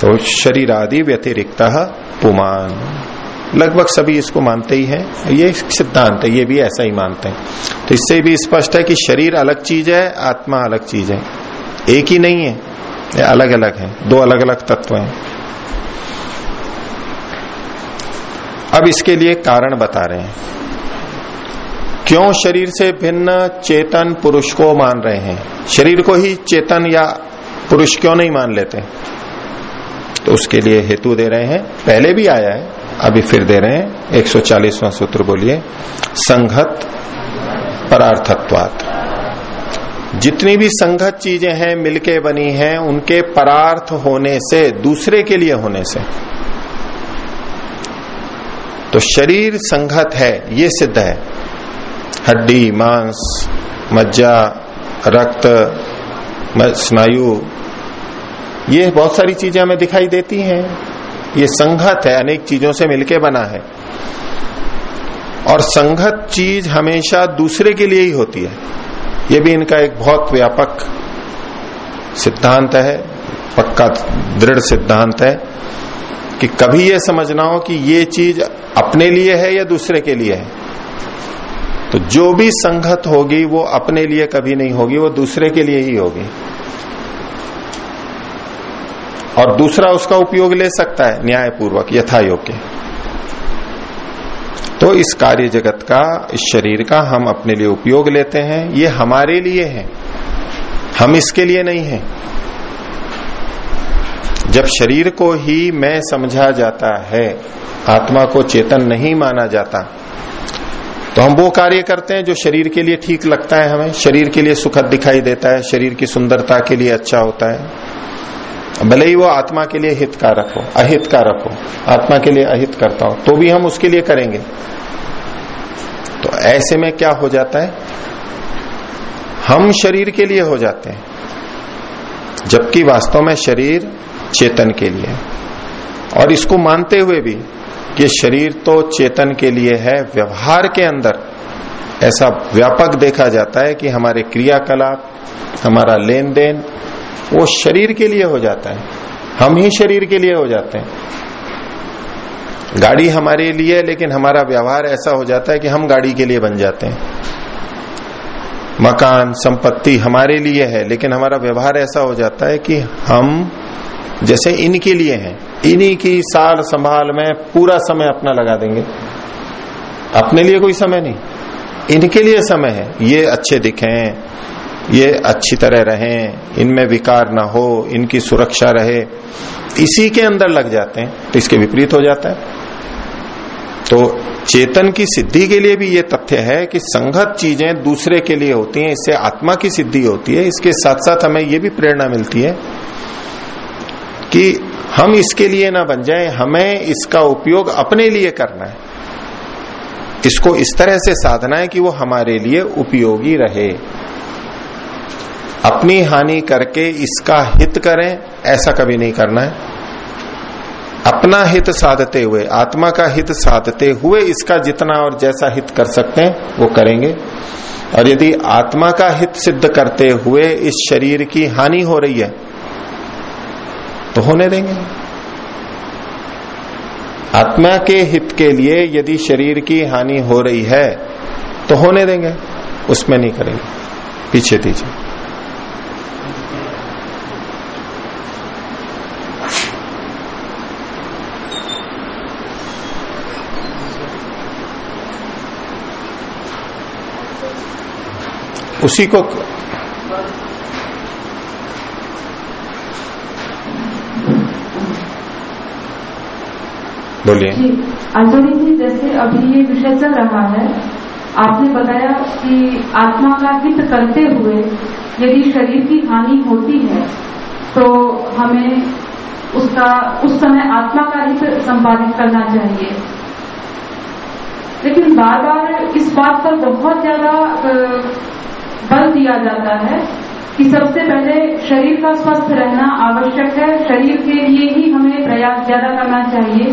तो शरीर आदि व्यतिरिक्त पुमान। लगभग सभी इसको मानते ही हैं। ये सिद्धांत है, ये भी ऐसा ही मानते हैं। तो इससे भी स्पष्ट है कि शरीर अलग चीज़ है, आत्मा अलग चीज़ है। एक ही नहीं है, ये अलग अलग है, दो अलग अलग तत्व हैं। अब इसके लिए कारण बता रहे हैं। क्यों शरीर से भिन्न चेतन पुरुष को मान रहे हैं? शरीर को ही चेतन या पुरुष क्यों नहीं मान लेते? तो उसके लिए हेतु दे रहे हैं, पहले भी आया है अभी फिर दे रहे हैं। 140वां सूत्र बोलिए, संघत परार्थत्वात। जितनी भी संघत चीज़ें हैं, मिलके बनी हैं, उनके परार्थ होने से, दूसरे के लिए होने से। तो शरीर संघत है, ये सिद्ध है। हड्डी, मांस, मज्जा, रक्त स्नायु, ये बहुत सारी चीज़ें हमें दिखाई देती हैं। ये संघत है, अनेक चीज़ों से मिलके बना है। और संघत चीज़ हमेशा दूसरे के लिए ही होती है। ये भी इनका एक बहुत व्यापक सिद्धांत है, पक्का दृढ़ सिद्धांत है, कि कभी ये समझना हो कि ये चीज़ अपने लिए है या दूसरे के लिए है। तो जो भी संघत होगी, वो अपने लिए कभी नहीं होगी, वो दूसरे के लिए ही होगी। और दूसरा उसका उपयोग ले सकता है, न्यायपूर्वक यथा योग्य तो इस कार्य जगत का, इस शरीर का हम अपने लिए उपयोग लेते हैं, ये हमारे लिए है। हम इसके लिए नहीं है। जब शरीर को ही मैं समझा जाता है, आत्मा को चेतन नहीं माना जाता तो हम वो कार्य करते हैं जो शरीर के लिए ठीक लगता है हमें। शरीर के लिए सुखद दिखाई देता है, शरीर की सुंदरता के लिए अच्छा होता है। भले ही वो आत्मा के लिए हितकारक हो अहित कारक हो, आत्मा के लिए अहित करता हो तो भी हम उसके लिए करेंगे। तो ऐसे में क्या हो जाता है? हम शरीर के लिए हो जाते हैं, जबकि वास्तव में शरीर चेतन के लिए। और इसको मानते हुए भी कि शरीर तो चेतन के लिए है, व्यवहार के अंदर ऐसा व्यापक देखा जाता है कि हमारे क्रियाकलाप, हमारा लेन देन वो शरीर के लिए हो जाता है। हम ही शरीर के लिए हो जाते हैं। गाड़ी हमारे लिए, लेकिन हमारा व्यवहार ऐसा हो जाता है कि हम गाड़ी के लिए बन जाते हैं। मकान, संपत्ति हमारे लिए है, लेकिन हमारा व्यवहार ऐसा हो जाता है कि हम जैसे इनके लिए हैं। इन्हीं की सार संभाल में पूरा समय अपना लगा देंगे। अपने लिए कोई समय नहीं। इनके लिए समय है। ये अच्छे दिखें। ये अच्छी तरह रहें, इनमें विकार ना हो, इनकी सुरक्षा रहे, इसी के अंदर लग जाते हैं तो इसके विपरीत हो जाता है। तो चेतन की सिद्धि के लिए भी ये तथ्य है कि संगत चीज़ें दूसरे के लिए होती हैं, इससे आत्मा की सिद्धि होती है, इसके साथ साथ हमें ये भी प्रेरणा मिलती है कि हम इसके लिए ना बन जाए, हमें इसका उपयोग अपने लिए करना है। इसको इस तरह से साधना है कि वो हमारे लिए उपयोगी रहे। अपनी हानि करके इसका हित करें, ऐसा कभी नहीं करना है। अपना हित साधते हुए, आत्मा का हित साधते हुए इसका जितना और जैसा हित कर सकते हैं, वो करेंगे। और यदि आत्मा का हित सिद्ध करते हुए इस शरीर की हानि हो रही है तो होने देंगे। आत्मा के हित के लिए यदि शरीर की हानि हो रही है तो होने देंगे, उसमें नहीं करेंगे। पीछे दीजिए। उसी को बोलिए।
आचार्य जी, जैसे अभी ये विषय चल रहा है, आपने बताया कि आत्मा का हित करते हुए यदि शरीर की हानि होती है तो हमें उसका, उस समय आत्मा का हित संपादित करना चाहिए। लेकिन बार बार इस बात पर बहुत ज़्यादा बल दिया जाता है कि सबसे पहले शरीर का स्वस्थ रहना आवश्यक है। शरीर के लिए ही हमें प्रयास ज़्यादा करना चाहिए।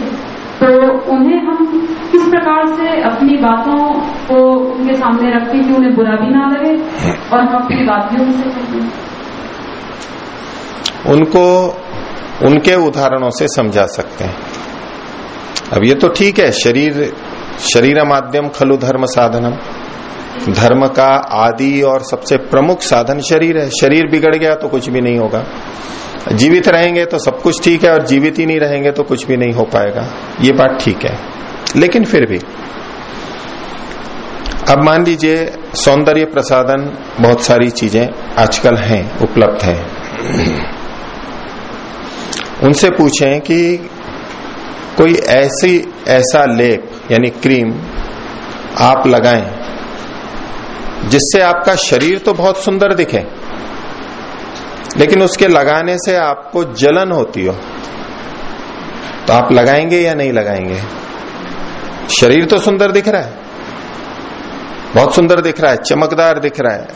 तो उन्हें हम किस प्रकार से अपनी बातों को उनके सामने रखें कि उन्हें बुरा भी ना लगे और हम अपनी बात भी उनसे
उनको, उनके उदाहरणों से समझा सकते हैं। अब ये तो ठीक है, शरीर शरीर माध्यम खलु धर्म साधनम। धर्म का आदि और सबसे प्रमुख साधन शरीर है। शरीर बिगड़ गया तो कुछ भी नहीं होगा। जीवित रहेंगे तो सब कुछ ठीक है और जीवित ही नहीं रहेंगे तो कुछ भी नहीं हो पाएगा। ये बात ठीक है। लेकिन फिर भी, अब मान लीजिए सौंदर्य प्रसाधन बहुत सारी चीज़ें आजकल हैं, उपलब्ध हैं। उनसे पूछें कि कोई ऐसी, ऐसा लेप, यानी क्रीम आप लगाएँ जिससे आपका शरीर तो बहुत सुंदर दिखे, लेकिन उसके लगाने से आपको जलन होती हो। तो आप लगाएँगे या नहीं लगाएँगे? शरीर तो सुंदर दिख रहा है, बहुत सुंदर दिख रहा है, चमकदार दिख रहा है,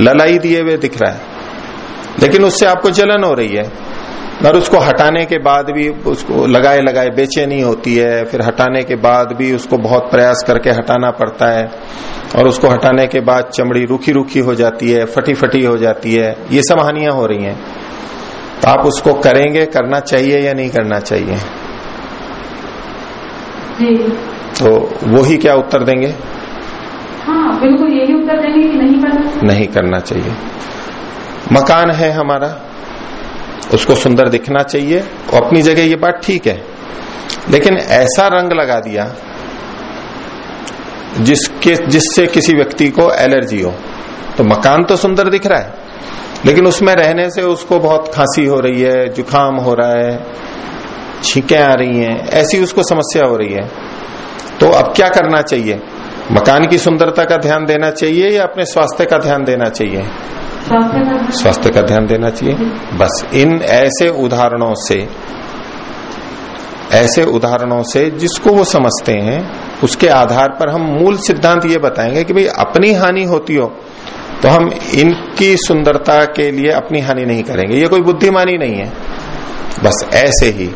ललाई दिए हुए दिख रहा है, लेकिन उससे आपको जलन हो रही है। और उसको हटाने के बाद भी उसको लगाए लगाए बेचैनी होती है फिर हटाने के बाद भी उसको बहुत प्रयास करके हटाना पड़ता है और उसको हटाने के बाद चमड़ी रूखी रूखी हो जाती है फटी फटी हो जाती है। ये सब हानियाँ हो रही हैं। तो आप उसको करेंगे करना चाहिए या नहीं करना चाहिए? तो वो ही क्या उत्तर देंगे?
हाँ बिल्कुल यही उत्तर देंगे कि नहीं करना
नहीं करना चाहिए। मकान है हमारा। उसको सुंदर दिखना चाहिए और अपनी जगह ये बात ठीक है। लेकिन ऐसा रंग लगा दिया जिसके, जिससे किसी व्यक्ति को एलर्जी हो। तो मकान तो सुंदर दिख रहा है, लेकिन उसमें रहने से उसको बहुत खांसी हो रही है, जुकाम हो रहा है, छींके आ रही हैं, ऐसी उसको समस्या हो रही है। तो अब क्या करना चाहिए? मकान की सुंदरता का ध्यान देना चाहिए या अपने स्वास्थ्य का ध्यान देना चाहिए?
स्वास्थ्य का ध्यान-
देना चाहिए। बस इन ऐसे उदाहरणों से, ऐसे उदाहरणों से जिसको वो समझते हैं, उसके आधार पर हम मूल सिद्धांत ये बताएँगे कि भाई अपनी हानि होती हो तो हम इनकी सुंदरता के लिए अपनी हानि नहीं करेंगे। ये कोई बुद्धिमानी नहीं है। बस ऐसे ही,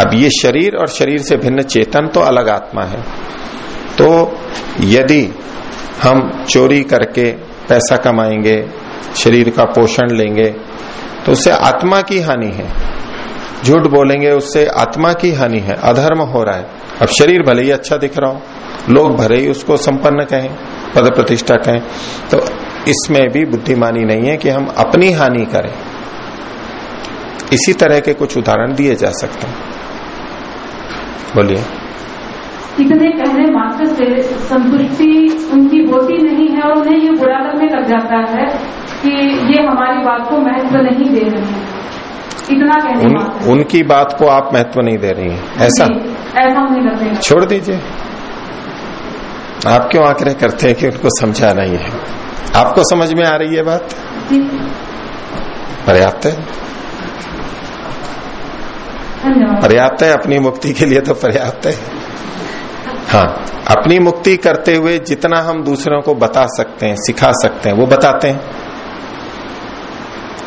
अब ये शरीर और शरीर से भिन्न चेतन तो अलग आत्मा है। तो यदि हम चोरी करके पैसा कमाएँगे शरीर का पोषण लेंगे तो उससे आत्मा की हानि है। झूठ बोलेंगे, उससे आत्मा की हानि है। अधर्म हो रहा है। अब शरीर भले ही अच्छा दिख रहा हो, लोग भले ही उसको संपन्न कहें, पद प्रतिष्ठा कहें तो इसमें भी बुद्धिमानी नहीं है कि हम अपनी हानि करें। इसी तरह के कुछ उदाहरण दिए जा सकते हैं। बोलिए।
इतने कहने मात्र से संतुष्टि उनकी होती नहीं है और उन्हें ये बुरा लगने लग जाता है। कि ये हमारी बात को महत्व नहीं दे रहे हैं। इतना कहने
उन, उनकी बात को आप महत्व नहीं दे रही हैं। ऐसा?
ऐसा लगने लगा
छोड़ दीजिए। आप क्यों आग्रह करते हैं कि उनको समझाना ही है? आपको समझ में आ रही है बात? पर्याप्त है? पर्याप्त है? अपनी मुक्ति के लिए तो पर्याप्त है। हाँ अपनी मुक्ति करते हुए जितना हम दूसरों को बता सकते हैं सिखा सकते हैं वो बताते हैं।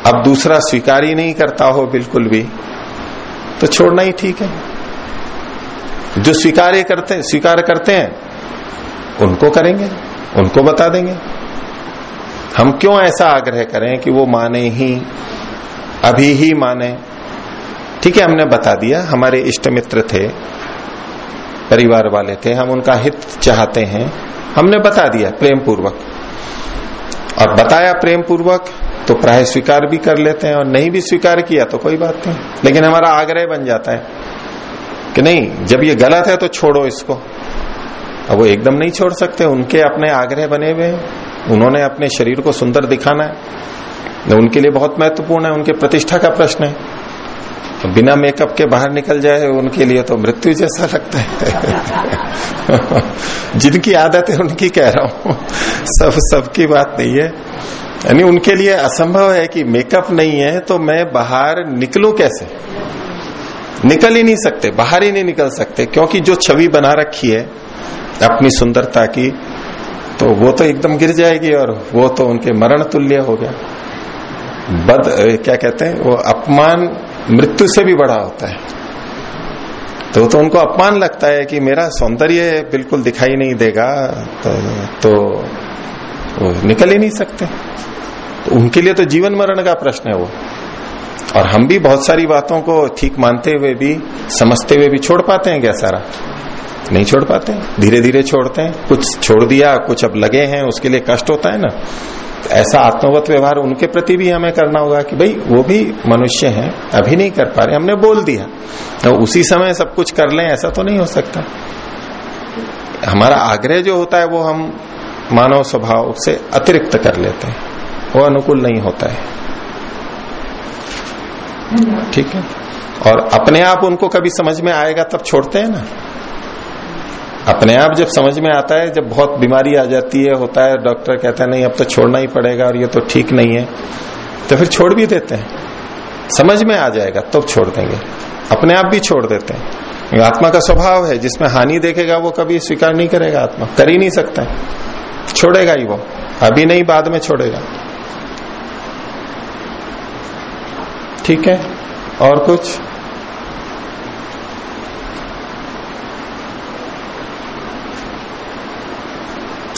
अब दूसरा स्वीकार ही नहीं करता हो बिल्कुल भी तो छोड़ना ही ठीक है। जो स्वीकार करते स्वीकार करते हैं, उनको करेंगे, उनको बता देंगे। हम क्यों ऐसा आग्रह करें कि वो माने ही, अभी ही माने? ठीक है, हमने बता दिया, हमारे इष्ट मित्र थे, परिवार वाले थे, हम उनका हित चाहते हैं। हमने बता दिया प्रेम पूर्वक और बताया प्रेम पूर्वक तो प्राय स्वीकार भी कर लेते हैं और नहीं भी स्वीकार किया तो कोई बात नहीं। लेकिन हमारा आग्रह बन जाता है कि नहीं, जब ये गलत है तो छोड़ो इसको। अब वो एकदम नहीं छोड़ सकते, उनके अपने आग्रह बने हुए हैं। उन्होंने अपने शरीर को सुंदर दिखाना है। उनके लिए बहुत महत्वपूर्ण है, उनके प्रतिष्ठा का प्रश्न है। तो बिना मेकअप के बाहर निकल जाए, उनके लिए तो मृत्यु जैसा लगता है। जिनकी आदत है, उनकी कह रहा हूँ। सब, सबकी बात नहीं है। यानी उनके लिए असंभव है कि मेकअप नहीं है तो मैं बाहर निकलू कैसे? निकल ही नहीं सकते बाहर ही नहीं निकल सकते क्योंकि जो छवि बना रखी है अपनी सुंदरता की तो वो तो एकदम गिर जाएगी और वो तो उनके मरण तुल्य हो गया। बद क्या कहते हैं वो अपमान मृत्यु से भी बड़ा होता है। तो तो उनको अपमान लगता है कि मेरा सौंदर्य बिल्कुल दिखाई नहीं देगा तो, तो निकल ही नहीं सकते। तो उनके लिए तो जीवन मरण का प्रश्न है वो। और हम भी बहुत सारी बातों को ठीक मानते हुए भी, समझते हुए भी छोड़ पाते हैं क्या सारा? नहीं छोड़ पाते। धीरे धीरे छोड़ते हैं। कुछ छोड़ दिया, कुछ अब लगे हैं, उसके लिए कष्ट होता है ना। ऐसा आत्मवत व्यवहार उनके प्रति भी हमें करना होगा कि भाई, वो भी मनुष्य हैं, अभी नहीं कर पा रहे, हमने बोल दिया। तो उसी समय सब कुछ कर लें, ऐसा तो नहीं हो सकता। हमारा आग्रह जो होता है, वो हम मानव स्वभाव से अतिरिक्त कर लेते हैं। वो अनुकूल नहीं होता है। ठीक है? और अपने आप उनको कभी समझ में आएगा तब छोड़ते हैं ना। अपने आप जब समझ में आता है, जब बहुत बीमारी आ जाती है, होता है, डॉक्टर कहता है, नहीं, अब तो छोड़ना ही पड़ेगा और ये तो ठीक नहीं है। तो फिर छोड़ भी देते हैं। समझ में आ जाएगा, तब तो छोड़ देंगे। अपने आप भी छोड़ देते हैं। आत्मा का स्वभाव है, जिसमें हानि देखेगा, वो कभी स्वीकार नहीं करेगा आत्मा। कर ही नहीं सकता। है छोड़ेगा ही वो। अभी नहीं, बाद में छोड़ेगा। ठीक है? और कुछ?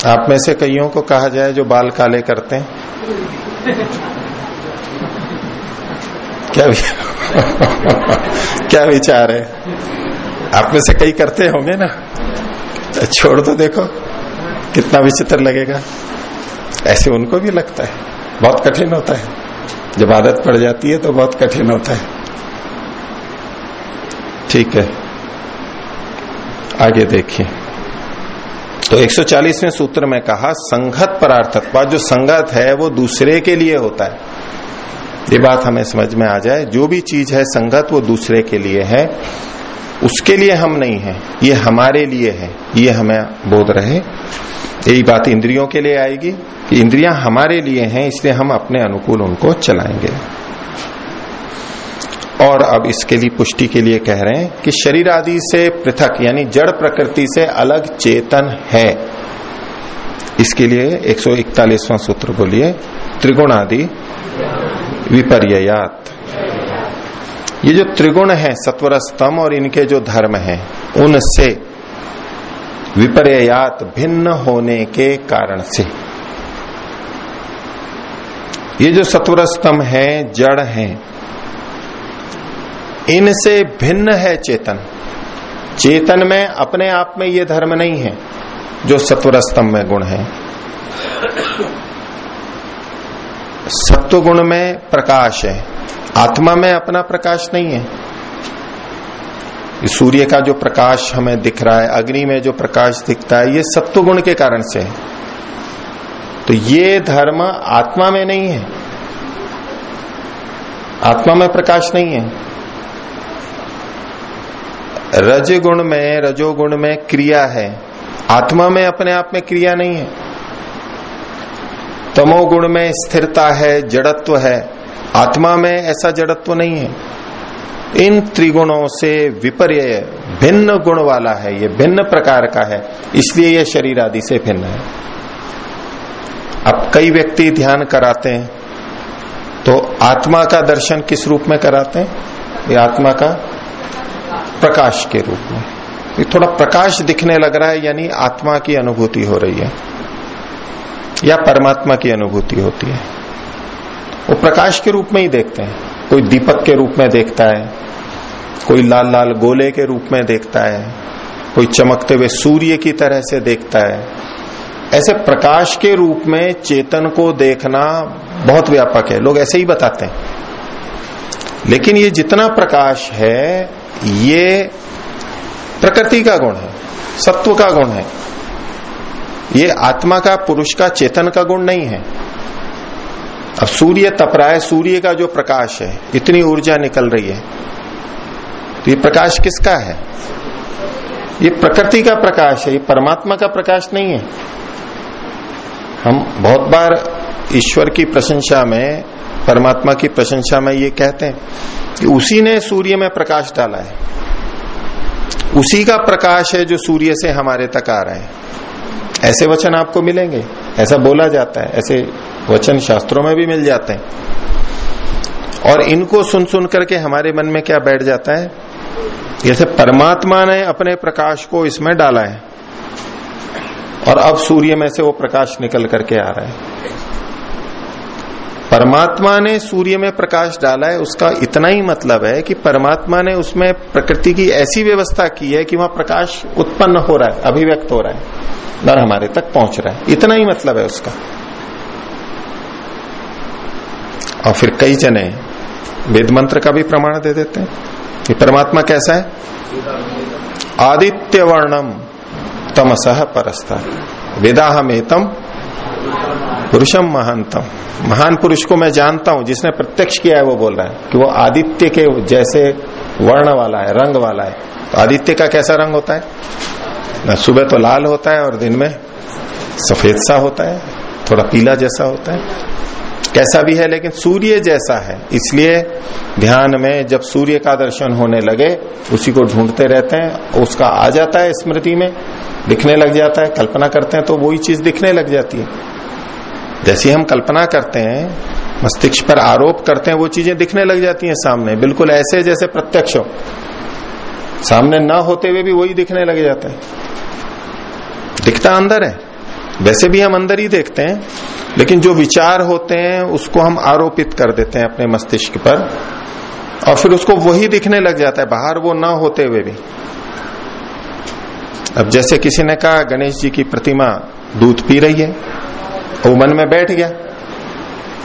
आप में से कईयों को कहा जाए जो बाल काले करते हैं? क्या क्या विचार है? आप में से कई करते होंगे ना? छोड़ दो, देखो। कितना विचित्र लगेगा। ऐसे उनको भी लगता है। बहुत कठिन होता है। जब आदत पड़ जाती है तो बहुत कठिन होता है। ठीक है। आगे देखिए। तो 140वें सूत्र में कहा संघत परार्थत्व, जो संगत है, वो दूसरे के लिए होता है। ये बात हमें समझ में आ जाए। जो भी चीज़ है संगत, वो दूसरे के लिए है। उसके लिए हम नहीं है। ये हमारे लिए है। ये हमें बोध रहे। यही बात इंद्रियों के लिए आएगी कि इंद्रियाँ हमारे लिए हैं, इसलिए हम अपने अनुकूल उनको चलाएँगे। और अब इसके लिए पुष्टि के लिए कह रहे हैं कि शरीर आदि से पृथक, यानी जड़ प्रकृति से अलग चेतन है। इसके लिए 141वां सूत्र बोलिए त्रिगुण आदि विपर्यात ये जो त्रिगुण है सत्वर स्तम और इनके जो धर्म है, उनसे विपर्यात भिन्न होने के कारण से। ये जो सत्वर स्तंभ है, जड़ है, इनसे भिन्न है चेतन। चेतन में, अपने आप में ये धर्म नहीं है, जो सत्वर स्तंभ में गुण है। सत्व गुण में प्रकाश है, आत्मा में अपना प्रकाश नहीं है। सूर्य का जो प्रकाश हमें दिख रहा है, अग्नि में जो प्रकाश दिखता है, ये सत्व गुण के कारण से है। तो ये धर्म आत्मा में नहीं है। आत्मा में प्रकाश नहीं है। रज गुण में, रजोगुण में क्रिया है। आत्मा में अपने आप में क्रिया नहीं है। तमोगुण में स्थिरता है, जड़त्व है। आत्मा में ऐसा जड़त्व नहीं है। इन त्रिगुणों से विपर्य भिन्न गुण वाला है, ये भिन्न प्रकार का है, इसलिए ये शरीर आदि से भिन्न है। अब कई व्यक्ति ध्यान कराते हैं तो आत्मा का दर्शन किस रूप में कराते हैं? ये आत्मा का प्रकाश के रूप में। ये थोड़ा प्रकाश दिखने लग रहा है, यानी आत्मा की अनुभूति हो रही है, या परमात्मा की अनुभूति होती है। वो प्रकाश के रूप में ही देखते हैं। कोई दीपक के रूप में देखता है, कोई लाल लाल गोले के रूप में देखता है, कोई चमकते हुए सूर्य की तरह से देखता है। ऐसे प्रकाश के रूप में चेतन को देखना बहुत व्यापक है। लोग ऐसे ही बताते हैं। लेकिन ये जितना प्रकाश है, ये प्रकृति का गुण है, सत्व का गुण है। ये आत्मा का, पुरुष का, चेतन का गुण नहीं है। अब सूर्य तप रहा है, सूर्य का जो प्रकाश है, इतनी ऊर्जा निकल रही है। तो ये प्रकाश किसका है? ये प्रकृति का प्रकाश है, ये परमात्मा का प्रकाश नहीं है। हम बहुत बार ईश्वर की प्रशंसा में, परमात्मा की प्रशंसा में ये कहते हैं कि उसी ने सूर्य में प्रकाश डाला है। उसी का प्रकाश है जो सूर्य से हमारे तक आ रहा है। ऐसे वचन आपको मिलेंगे। ऐसा बोला जाता है। ऐसे वचन शास्त्रों में भी मिल जाते हैं। और इनको सुन सुन करके हमारे मन में क्या बैठ जाता है? जैसे परमात्मा ने अपने प्रकाश को इसमें डाला है। और अब सूर्य में से वो प्रकाश निकल करके आ रहा है। परमात्मा ने सूर्य में प्रकाश डाला है, उसका इतना ही मतलब है कि परमात्मा ने उसमें प्रकृति की ऐसी व्यवस्था की है कि वहाँ प्रकाश उत्पन्न हो रहा है, अभिव्यक्त हो रहा है। और हमारे तक पहुँच रहा है। इतना ही मतलब है उसका। और फिर कई जने वेद मंत्र का भी प्रमाण दे देते हैं। कि परमात्मा कैसा है? आदित्य वर्णम तमसह परस्तर वेदाहमेतम पुरुषम महानतम महान पुरुष को मैं जानता हूँ, जिसने प्रत्यक्ष किया है, वो बोल रहा है कि वो आदित्य के जैसे वर्ण वाला है, रंग वाला है। तो आदित्य का कैसा रंग होता है? सुबह तो लाल होता है और दिन में सफ़ेद सा होता है, थोड़ा पीला जैसा होता है। कैसा भी है, लेकिन सूर्य जैसा है। इसलिए ध्यान में जब सूर्य का दर्शन होने लगे, उसी को ढूंढते रहते हैं, उसका आ जाता है स्मृति में, दिखने लग जाता है, कल्पना करते हैं तो वही चीज़ दिखने लग जाती है। जैसी हम कल्पना करते हैं, मस्तिष्क पर आरोप करते हैं, वो चीज़ें दिखने लग जाती हैं सामने। बिल्कुल ऐसे जैसे प्रत्यक्ष हो। सामने ना होते हुए भी वही दिखने लग जाता है। दिखता अंदर है। वैसे भी हम अंदर ही देखते हैं, लेकिन जो विचार होते हैं, उसको हम आरोपित कर देते हैं अपने मस्तिष्क पर, और फिर उसको वही दिखने लग जाता है, बाहर वो ना होते हुए भी। अब जैसे किसी ने कहा, गणेश जी की प्रतिमा दूध पी रही है, वो मन में बैठ गया।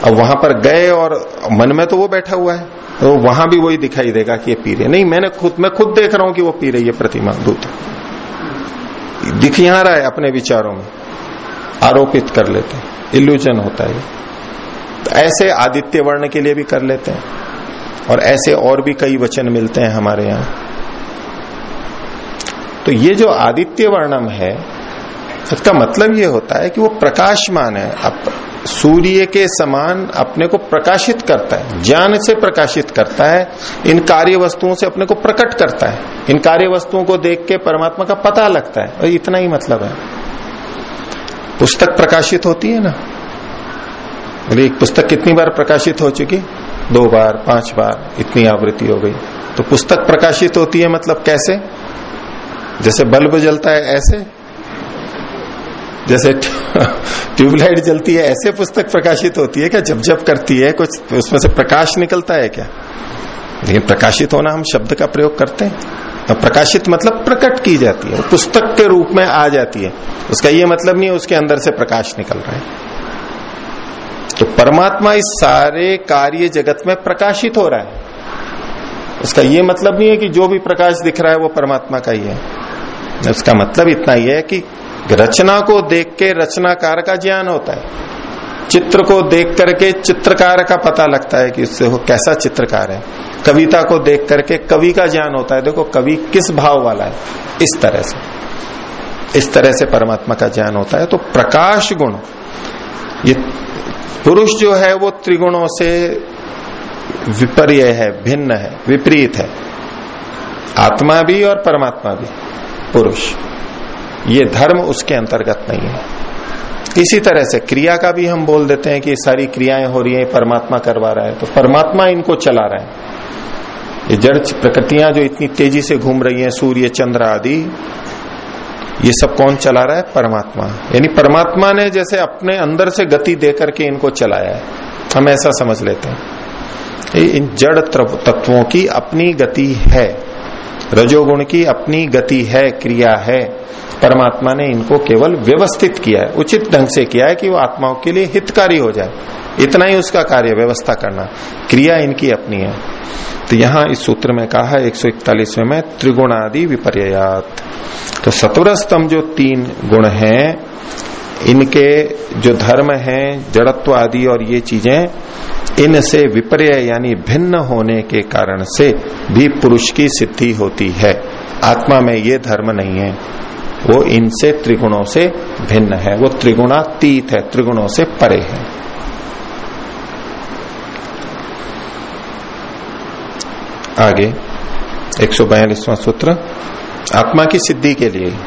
अब वहाँ पर गए और मन में तो वो बैठा हुआ है तो वहाँ भी वही दिखाई देगा कि ये पी रही है। नहीं, मैंने खुद, मैं खुद देख रहा हूँ कि वो पी रही है प्रतिमा, दूध। दिख यहाँ रहा है अपने विचारों में। आरोपित कर लेते हैं। इल्यूजन होता है तो ऐसे आदित्य वर्ण के लिए भी कर लेते हैं। और ऐसे और भी कई वचन मिलते हैं हमारे यहाँ। तो ये जो आदित्य वर्णम है, इसका मतलब ये होता है कि वो प्रकाशमान है। सूर्य के समान अपने को प्रकाशित करता है, ज्ञान से प्रकाशित करता है, इन कार्य वस्तुओं से अपने को प्रकट करता है। इन कार्य वस्तुओं को देख के परमात्मा का पता लगता है। और इतना ही मतलब है। पुस्तक प्रकाशित होती है ना? बोले एक पुस्तक कितनी बार प्रकाशित हो चुकी? दो बार, पाँच बार, इतनी आवृत्ति हो गई। तो पुस्तक प्रकाशित होती है मतलब कैसे? जैसे बल्ब जलता है ऐसे जैसे ट्यूबलाइट जलती है, ऐसे पुस्तक प्रकाशित होती है क्या? जब जब करती है, कुछ उसमें से प्रकाश निकलता है क्या? लेकिन प्रकाशित होना हम शब्द का प्रयोग करते हैं। तो प्रकाशित मतलब प्रकट की जाती है पुस्तक के रूप में आ जाती है। उसका ये मतलब नहीं है, उसके अंदर से प्रकाश निकल रहा है। तो परमात्मा इस सारे कार्य जगत में प्रकाशित हो रहा है। उसका ये मतलब नहीं है कि जो भी प्रकाश दिख रहा है, वो परमात्मा का ही है। उसका मतलब इतना ही है कि रचना को देख के रचनाकार का ज्ञान होता है। चित्र को देख करके चित्रकार का पता लगता है कि उससे वो कैसा चित्रकार है। कविता को देख करके कवि का ज्ञान होता है। देखो, कवि किस भाव वाला है? इस तरह से। इस तरह से परमात्मा का ज्ञान होता है। तो प्रकाश गुण, ये पुरुष जो है, वो त्रिगुणों से विपर्य है, भिन्न है, विपरीत है। आत्मा भी और परमात्मा भी, पुरुष। ये धर्म उसके अंतर्गत नहीं है। इसी तरह से क्रिया का भी हम बोल देते हैं कि सारी क्रियाएँ हो रही हैं, परमात्मा करवा रहा है तो परमात्मा इनको चला रहा है। ये जड़ प्रकृतियाँ जो इतनी तेज़ी से घूम रही हैं, सूर्य, चंद्र आदि, ये सब कौन चला रहा है? परमात्मा। यानी परमात्मा ने जैसे अपने अंदर से गति दे करके इनको चलाया है। हम ऐसा समझ लेते हैं। इन जड़ तत्वों की अपनी गति है। रजोगुण की अपनी गति है, क्रिया है। परमात्मा ने इनको केवल व्यवस्थित किया है, उचित ढंग से किया है कि वो आत्माओं के लिए हितकारी हो जाए। इतना ही उसका कार्य, व्यवस्था करना। क्रिया इनकी अपनी है। तो यहाँ इस सूत्र में कहा है, एक सौ इकतालीस में, त्रिगुणादि विपर्यात। तो स्तंभ जो तीन गुण हैं, इनके जो धर्म हैं जड़त्व आदि और ये चीज़ें, इनसे विपर्य यानी भिन्न होने के कारण से भी पुरुष की सिद्धि होती है। आत्मा में ये धर्म नहीं है। वो इनसे त्रिगुणों से भिन्न है। वो त्रिगुणातीत है, त्रिगुणों से परे है। आगे, एक सौ सूत्र, आत्मा की सिद्धि के लिए।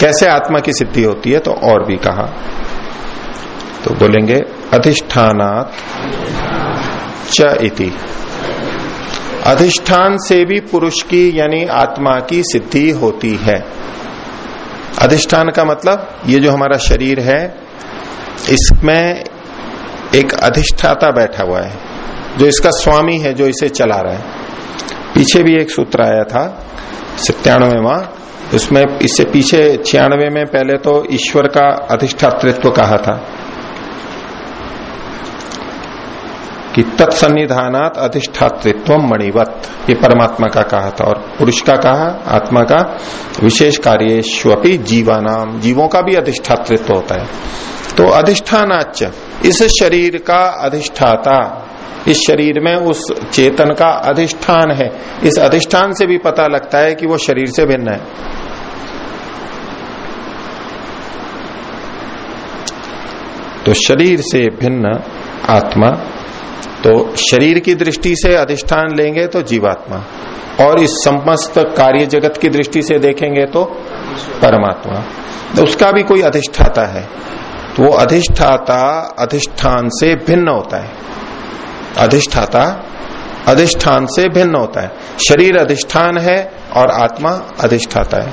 कैसे आत्मा की सिद्धि होती है? तो और भी कहा। तो बोलेंगे, अधिष्ठानात च इति। अधिष्ठान से भी पुरुष की, यानी आत्मा की सिद्धि होती है। अधिष्ठान का मतलब ये जो हमारा शरीर है, इसमें एक अधिष्ठाता बैठा हुआ है, जो इसका स्वामी है, जो इसे चला रहा है। पीछे भी एक सूत्र आया था, सत्यानवे माह उसमें, इससे पीछे छियानवे में पहले तो ईश्वर का अधिष्ठातृत्व कहा था। कि तत्सन्निधानात अधिष्ठातृत्व मणिवत। ये परमात्मा का कहा था और पुरुष का कहा, आत्मा का विशेष कार्येश्वपी जीवानाम जीवों का भी अधिष्ठातृत्व होता है। तो अधिष्ठानाच इस शरीर का अधिष्ठाता, इस शरीर में उस चेतन का अधिष्ठान है। इस अधिष्ठान से भी पता लगता है कि वो शरीर से भिन्न है। तो शरीर से भिन्न आत्मा तो शरीर की दृष्टि से अधिष्ठान लेंगे तो जीवात्मा। और इस समस्त कार्य जगत की दृष्टि से देखेंगे तो परमात्मा। तो उसका भी कोई अधिष्ठाता है। तो वो अधिष्ठाता, अधिष्ठान से भिन्न होता है। अधिष्ठाता, अधिष्ठान से भिन्न होता है। शरीर अधिष्ठान है और आत्मा अधिष्ठाता है।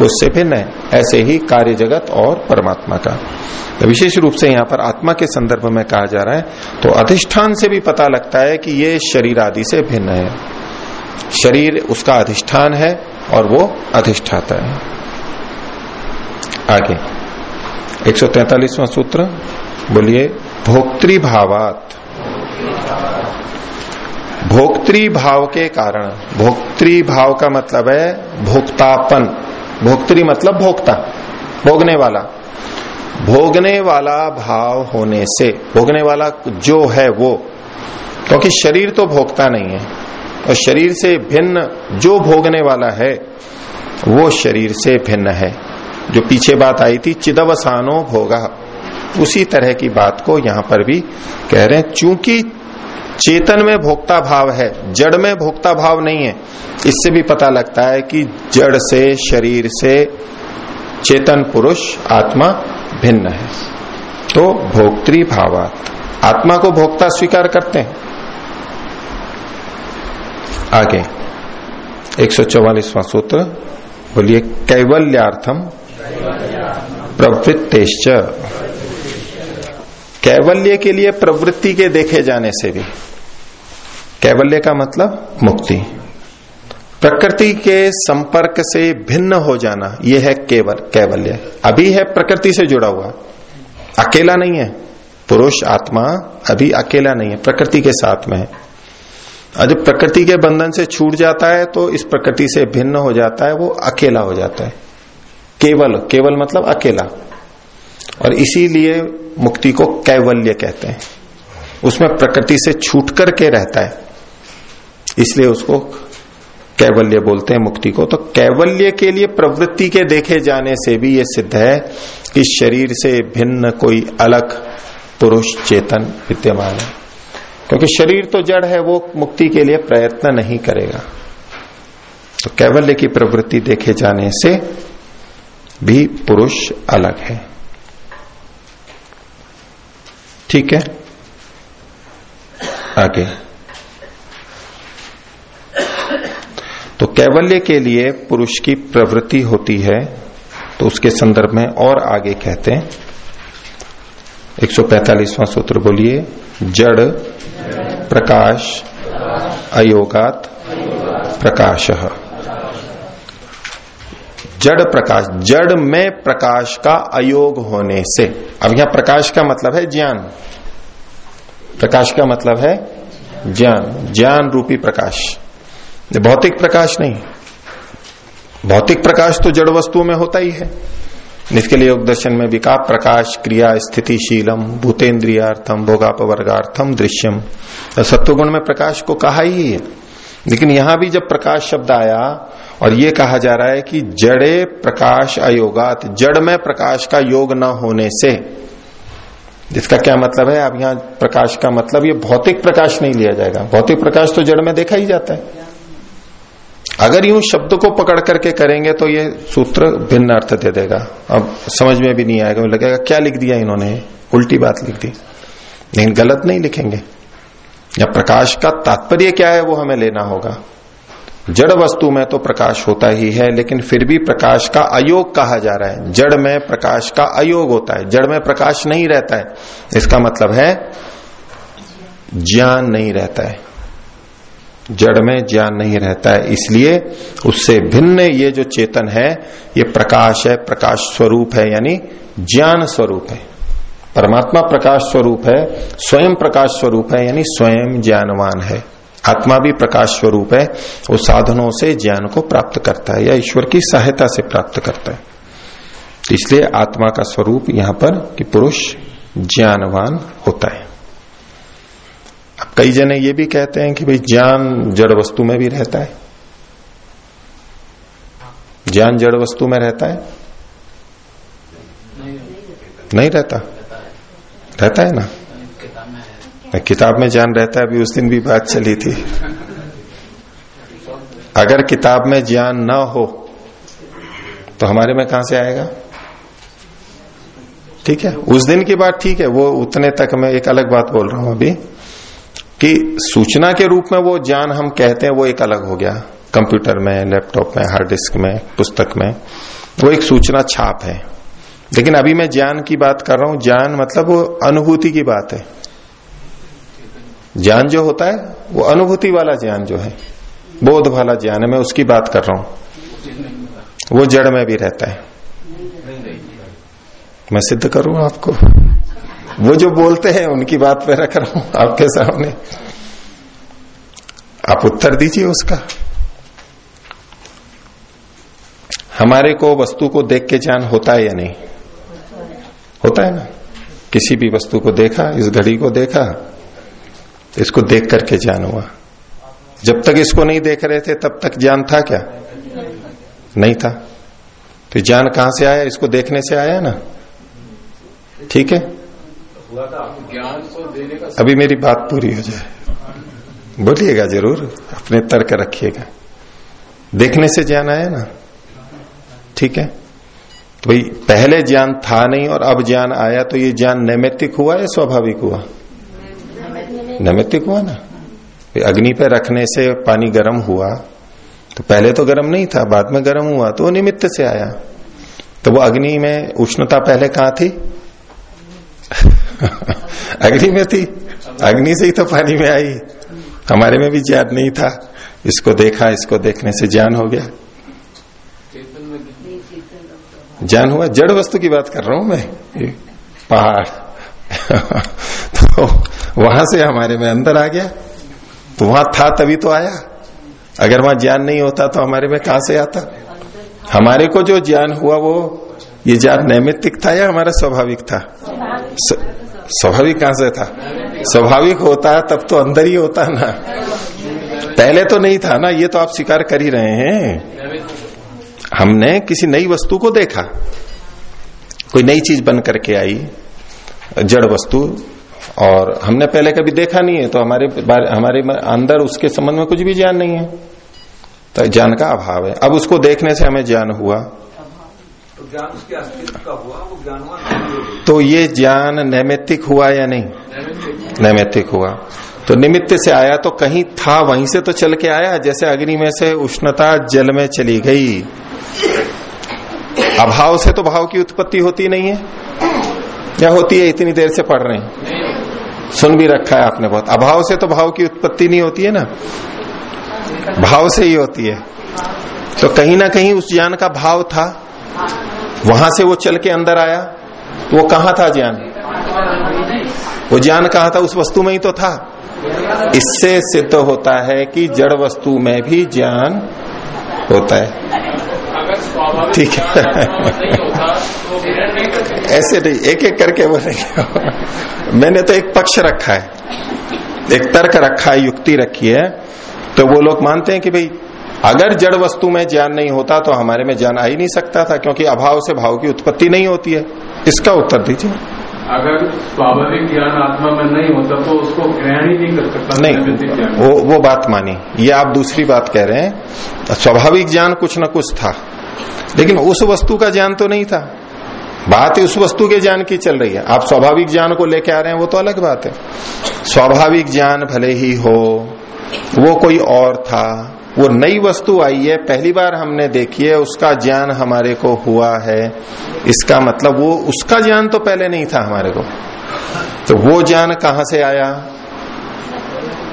उससे भिन्न है। ऐसे ही कार्य जगत और परमात्मा का। तो विशेष रूप से यहाँ पर आत्मा के संदर्भ में कहा जा रहा है तो अधिष्ठान से भी पता लगता है कि ये शरीर आदि से भिन्न है। शरीर उसका अधिष्ठान है और वो अधिष्ठाता है। आगे। 143वां सूत्र, बोलिए, भोक्तृभावात। भोक्तृ भाव के कारण। भोक्तृ भाव का मतलब है भोक्तापन। भोक्तृ मतलब भोक्ता, भोगने वाला। भोगने वाला भाव होने से, भोगने वाला जो है वो, क्योंकि शरीर तो भोगता नहीं है, और शरीर से भिन्न जो भोगने वाला है, वो शरीर से भिन्न है। जो पीछे बात आई थी, चिदवसानो भोगा, उसी तरह की बात को यहाँ पर भी कह रहे हैं। चूँकि चेतन में भोक्ता भाव है, जड़ में भोक्ता भाव नहीं है। इससे भी पता लगता है कि जड़ से, शरीर से चेतन पुरुष, आत्मा भिन्न है। तो भोक्तृ भावात। आत्मा को भोक्ता स्वीकार करते हैं। आगे 144वां सूत्र, बोलिए कैवल्यार्थम प्रवृत्तेश्च। कैवल्य के लिए प्रवृत्ति के देखे जाने से भी। कैवल्य का मतलब मुक्ति। प्रकृति के संपर्क से भिन्न हो जाना यह है केवल, कैवल्य। अभी है प्रकृति से जुड़ा हुआ। अकेला नहीं है। पुरुष, आत्मा अभी अकेला नहीं है, प्रकृति के साथ में है। और जब प्रकृति के बंधन से छूट जाता है तो इस प्रकृति से भिन्न हो जाता है, वो अकेला हो जाता है। केवल केवल मतलब अकेला। और इसीलिए मुक्ति को कैवल्य कहते हैं। उसमें प्रकृति से छूट करके रहता है। इसलिए उसको कैवल्य बोलते हैं मुक्ति को। तो कैवल्य के लिए प्रवृत्ति के देखे जाने से भी यह सिद्ध है कि शरीर से भिन्न कोई अलग पुरुष चेतन विद्यमान है। क्योंकि शरीर तो जड़ है, वो मुक्ति के लिए प्रयत्न नहीं करेगा। तो कैवल्य की प्रवृत्ति देखे जाने से भी पुरुष अलग है। ठीक है? आगे। तो कैवल्य के लिए पुरुष की प्रवृत्ति होती है तो उसके संदर्भ में और आगे कहते हैं। 145वां सूत्र बोलिए, जड़, प्रकाश, अयोगात, प्रकाश। जड़ प्रकाश, जड़ में प्रकाश का अयोग होने से। अब यहाँ प्रकाश का मतलब है ज्ञान। प्रकाश का मतलब है ज्ञान। ज्ञान रूपी प्रकाश। भौतिक प्रकाश नहीं। भौतिक प्रकाश तो जड़ वस्तुओं में होता ही है। इसके लिए योग दर्शन में कहा, प्रकाश क्रिया स्थितिशीलम, भूतेन्द्रियार्थम, भोगापवर्गार्थम, दृश्यम। सत्वगुण में प्रकाश को कहा ही है। लेकिन यहाँ भी जब प्रकाश शब्द आया और ये कहा जा रहा है कि जड़े प्रकाश अयोगात, जड़ में प्रकाश का योग न होने से। जिसका क्या मतलब है? अब यहाँ प्रकाश का मतलब ये भौतिक प्रकाश नहीं लिया जाएगा। भौतिक प्रकाश तो जड़ में देखा ही जाता है। अगर यूँ शब्द को पकड़ करके करेंगे तो ये सूत्र भिन्न अर्थ दे देगा। अब समझ में भी नहीं आएगा लगेगा, क्या लिख दिया इन्होंने? उल्टी बात लिख दी। लेकिन गलत नहीं लिखेंगे। या प्रकाश का तात्पर्य क्या है, वो हमें लेना होगा। जड़ वस्तु में तो प्रकाश होता ही है, लेकिन फिर भी प्रकाश का अयोग कहा जा रहा है। जड़ में प्रकाश का अयोग होता है। जड़ में प्रकाश नहीं रहता है। इसका मतलब है, ज्ञान नहीं रहता है। जड़ में ज्ञान नहीं रहता है। इसलिए उससे भिन्न ये जो चेतन है, ये प्रकाश है, प्रकाश स्वरूप है, यानी ज्ञान स्वरूप है। परमात्मा प्रकाश स्वरूप है, स्वयं प्रकाश स्वरूप है, यानी स्वयं ज्ञानवान है। आत्मा भी प्रकाश स्वरूप है, वो साधनों से ज्ञान को प्राप्त करता है या ईश्वर की सहायता से प्राप्त करता है। इसलिए आत्मा का स्वरूप यहाँ पर कि पुरुष ज्ञानवान होता है। अब कई जने ये भी कहते हैं कि भाई ज्ञान जड़ वस्तु में भी रहता है। ज्ञान जड़ वस्तु में रहता है? नहीं रहता। रहता है ना? किताब में ज्ञान रहता है, अभी उस दिन भी बात चली थी। अगर किताब में ज्ञान न हो तो हमारे में कहाँ से आएगा? ठीक है, उस दिन की बात ठीक है, वो उतने तक मैं एक अलग बात बोल रहा हूँ अभी, कि सूचना के रूप में वो ज्ञान हम कहते हैं, वो एक अलग हो गया। कंप्यूटर में, लैपटॉप में, हार्ड डिस्क में, पुस्तक में, वो एक सूचना छाप है। लेकिन अभी मैं ज्ञान की बात कर रहा हूँ, ज्ञान मतलब अनुभूति की बात है। ज्ञान जो होता है, वो अनुभूति वाला ज्ञान जो है, बोध वाला ज्ञान है, मैं उसकी बात कर रहा हूँ। वो जड़ में भी रहता है। मैं सिद्ध करूँ आपको? वो जो बोलते हैं, उनकी बात पे रख रहा हूँ आपके सामने। आप उत्तर दीजिए उसका। हमारे को वस्तु को देख के ज्ञान होता है या नहीं? होता है ना? किसी भी वस्तु को देखा, इस घड़ी को देखा इसको देख करके ज्ञान हुआ। जब तक इसको नहीं देख रहे थे, तब तक ज्ञान था क्या? नहीं था। तो ज्ञान कहाँ से आया? इसको देखने से आया ना? ठीक है? अभी मेरी बात पूरी हो जाए। बोलिएगा ज़रूर। अपने तर्क रखिएगा। देखने से ज्ञान आया ना? ठीक है? तो भाई, पहले ज्ञान था नहीं और अब ज्ञान आया तो ये ज्ञान नैमित्तिक हुआ या स्वाभाविक हुआ? नैमित्तिक हुआ ना? अग्नि पे रखने से पानी गर्म हुआ तो पहले तो गर्म नहीं था, बाद में गर्म हुआ तो वो निमित्त से आया। तो वो अग्नि में उष्णता पहले कहा थी? अग्नि में थी? अग्नि से ही तो पानी में आई। हमारे में भी ज्ञान नहीं था। इसको देखा, इसको देखने से ज्ञान हो गया। ज्ञान हुआ? जड़ वस्तु की बात कर रहा हूँ मैं? पहाड़। तो वहाँ से हमारे में अंदर आ गया। तो वहाँ था तभी तो आया। अगर वहाँ ज्ञान नहीं होता तो हमारे में कहाँ से आता? हमारे को जो ज्ञान हुआ वो, ये ज्ञान नैमित्तिक था या हमारा स्वाभाविक था? स्वाभाविक कहाँ से था? स्वाभाविक होता तब तो अंदर ही होता ना। पहले तो नहीं था ना, ये तो आप स्वीकार कर ही रहे हैं। हमने किसी नई वस्तु को देखा। कोई नई चीज़ बन करके आई, जड़ वस्तु और हमने पहले कभी देखा नहीं है तो हमारे हमारे अंदर उसके संबंध में कुछ भी ज्ञान नहीं है। तो ज्ञान का अभाव है। अब उसको देखने से हमें ज्ञान हुआ।
तो ज्ञान उसके अस्तित्व का हुआ वो ज्ञान हुआ।
तो ये ज्ञान नैमित्तिक हुआ या नहीं? नैमित्तिक हुआ। तो निमित्त से आया तो कहीं था वहीं से तो चल के आया जैसे अग्नि में से उष्णता जल में चली गई। अभाव से तो भाव की उत्पत्ति होती नहीं है। या होती है इतनी देर से पढ़ रहे हैं। सुन भी रखा है आपने बहुत। अभाव से तो भाव की उत्पत्ति नहीं होती है ना? भाव से ही होती है। तो कहीं ना कहीं उस ज्ञान का भाव था। वहाँ से वो चल के अंदर आया। वो कहा था ज्ञान? वो ज्ञान कहा था? उस वस्तु में ही तो था। इससे सिद्ध होता है कि जड़ वस्तु में भी ज्ञान होता है। ठीक है। ऐसे नहीं एक एक करके बोलेंगे मैंने तो एक पक्ष रखा है एक तर्क रखा है युक्ति रखी है। तो वो लोग मानते हैं कि भाई अगर जड़ वस्तु में ज्ञान नहीं होता तो हमारे में ज्ञान आ ही नहीं सकता था क्योंकि अभाव से भाव की उत्पत्ति नहीं होती है। इसका उत्तर दीजिए।
अगर स्वाभाविक ज्ञान आत्मा में नहीं होता तो उसको ग्रहण ही नहीं कर सकता
नहीं वो वो बात मानी। ये आप दूसरी बात कह रहे हैं। स्वाभाविक ज्ञान कुछ न कुछ था लेकिन उस वस्तु का ज्ञान तो नहीं था। बात ही उस वस्तु के ज्ञान की चल रही है। आप स्वाभाविक ज्ञान को लेके आ रहे हैं, वो तो अलग बात है। स्वाभाविक ज्ञान भले ही हो, वो कोई और था, वो नई वस्तु आई है, पहली बार हमने देखी है, उसका ज्ञान हमारे को हुआ है। इसका मतलब वो, उसका ज्ञान तो पहले नहीं था हमारे को। तो वो ज्ञान कहाँ से आया?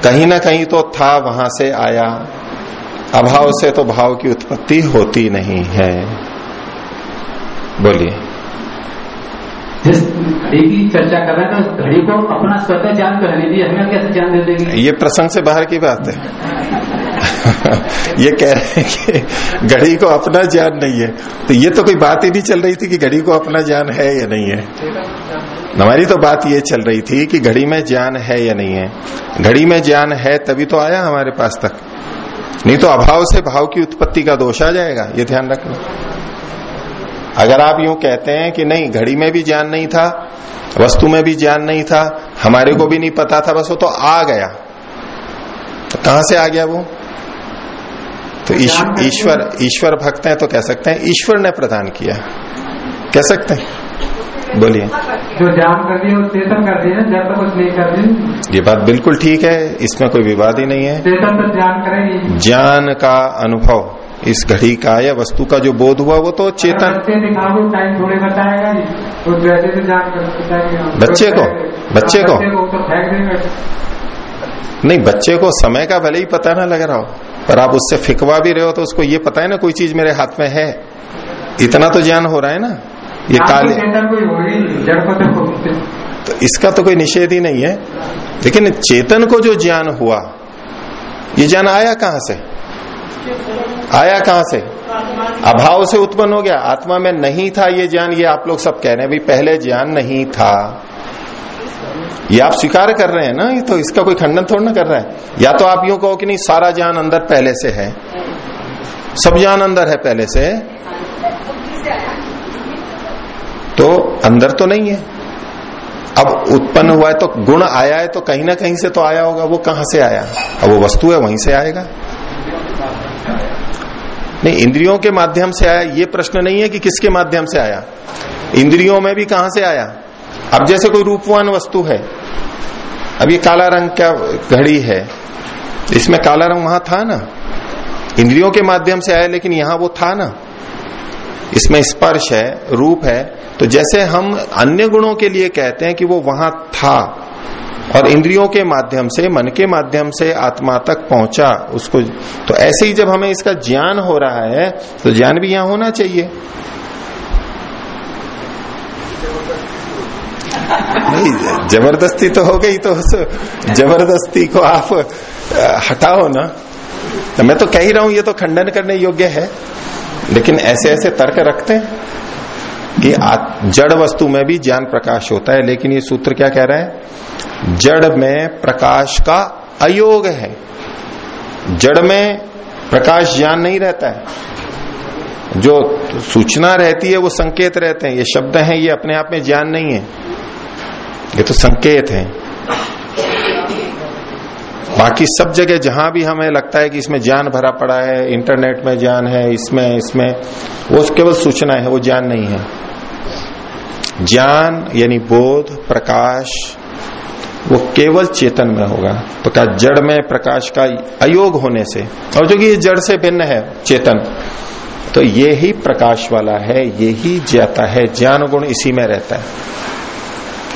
कहीं ना कहीं तो था, वहाँ से आया। अभाव से तो भाव की उत्पत्ति होती नहीं है। बोलिए।
जिस की चर्चा कर रहे हैं तो घड़ी को अपना स्वतः ज्ञान कहने दीजिए, हमें कैसे ज्ञान दे देगी
ये प्रसंग से बाहर की बात है। ये कह रहे हैं कि घड़ी को अपना ज्ञान नहीं है। तो ये तो कोई बात ही नहीं चल रही थी कि घड़ी को अपना ज्ञान है या नहीं है। हमारी तो बात ये चल रही थी कि घड़ी में ज्ञान है या नहीं है। घड़ी में ज्ञान है तभी तो आया हमारे पास तक। नहीं तो अभाव से भाव की उत्पत्ति का दोष आ जाएगा, ये ध्यान रखना। अगर आप यूँ कहते हैं कि नहीं घड़ी में भी ज्ञान नहीं था वस्तु में भी ज्ञान नहीं था हमारे को भी नहीं पता था बस वो तो आ गया। तो कहाँ से आ गया वो? तो ईश्वर ईश्वर भक्त हैं तो कह सकते हैं ईश्वर ने प्रदान किया। कह सकते हैं? बोलिए।
जो ज्ञान कर दिए चेतन कर दिए जब तक कुछ नहीं कर दिए।
ये बात बिल्कुल ठीक है इसमें कोई विवाद ही नहीं है।
चेतन तो ज्ञान करेगी।
ज्ञान का अनुभव। इस घड़ी का या वस्तु का जो बोध हुआ वो तो चेतन।
बच्चे तो
को? बच्चे को?
तो
नहीं बच्चे को समय का भले ही पता ना लग रहा हो पर आप उससे फिकवा भी रहे हो तो उसको ये पता है ना कोई चीज़ मेरे हाथ में है। इतना तो ज्ञान हो रहा है ना ये काले
तो
तो इसका तो कोई निषेध ही नहीं है। लेकिन चेतन को जो ज्ञान हुआ ये ज्ञान आया कहाँ से? आया कहाँ से? अभाव से उत्पन्न हो गया। आत्मा में नहीं था ये ज्ञान, ये आप लोग सब कह रहे हैं पहले ज्ञान नहीं था। ये आप स्वीकार कर रहे हैं ना? ये तो इसका कोई खंडन थोड़ा ना कर रहा है। या तो आप यूँ कहो कि नहीं, सारा ज्ञान अंदर पहले से है। सब ज्ञान अंदर है पहले से। तो अंदर तो नहीं है। अब उत्पन्न हुआ है तो गुण आया है तो कहीं ना कहीं से तो आया होगा। वो कहाँ से आया? अब वो वस्तु है, वहीं से आएगा। नहीं, इंद्रियों के माध्यम से आया, ये प्रश्न नहीं है कि किसके माध्यम से आया। इंद्रियों में भी कहाँ से आया? अब जैसे कोई रूपवान वस्तु है, अब ये काला रंग क्या घड़ी है? इसमें काला रंग वहाँ था ना? इंद्रियों के माध्यम से आया, लेकिन यहाँ वो था ना? इसमें स्पर्श है, रूप है तो जैसे हम अन्य गुणों के लिए कहते हैं कि वो वहाँ था और इंद्रियों के माध्यम से, मन के माध्यम से आत्मा तक पहुँचा उसको। तो ऐसे ही जब हमें इसका ज्ञान हो रहा है तो ज्ञान भी यहाँ होना चाहिए। नहीं, ज़बरदस्ती तो हो गई तो ज़बरदस्ती को आप हटाओ ना। तो मैं तो कह ही रहा हूँ, ये तो खंडन करने योग्य है। लेकिन ऐसे ऐसे तर्क रखते हैं कि जड़ वस्तु में भी ज्ञान प्रकाश होता है, लेकिन ये सूत्र क्या कह रहा है? जड़ में प्रकाश का अयोग है। जड़ में प्रकाश ज्ञान नहीं रहता है। जो सूचना रहती है, वो संकेत रहते हैं। ये शब्द हैं, ये अपने आप में ज्ञान नहीं है। ये तो संकेत है। बाकी सब जगह जहाँ भी हमें लगता है कि इसमें ज्ञान भरा पड़ा है, इंटरनेट में ज्ञान है, इसमें इसमें, वो केवल सूचना है, वो ज्ञान नहीं है। ज्ञान यानी बोध, प्रकाश वो केवल चेतन में होगा। तो क्या जड़ में प्रकाश का अयोग होने से और जो कि ये जड़ से भिन्न है, चेतन। तो ये ही प्रकाश वाला है, ये ही ज्ञाता है, ज्ञान गुण इसी में रहता है।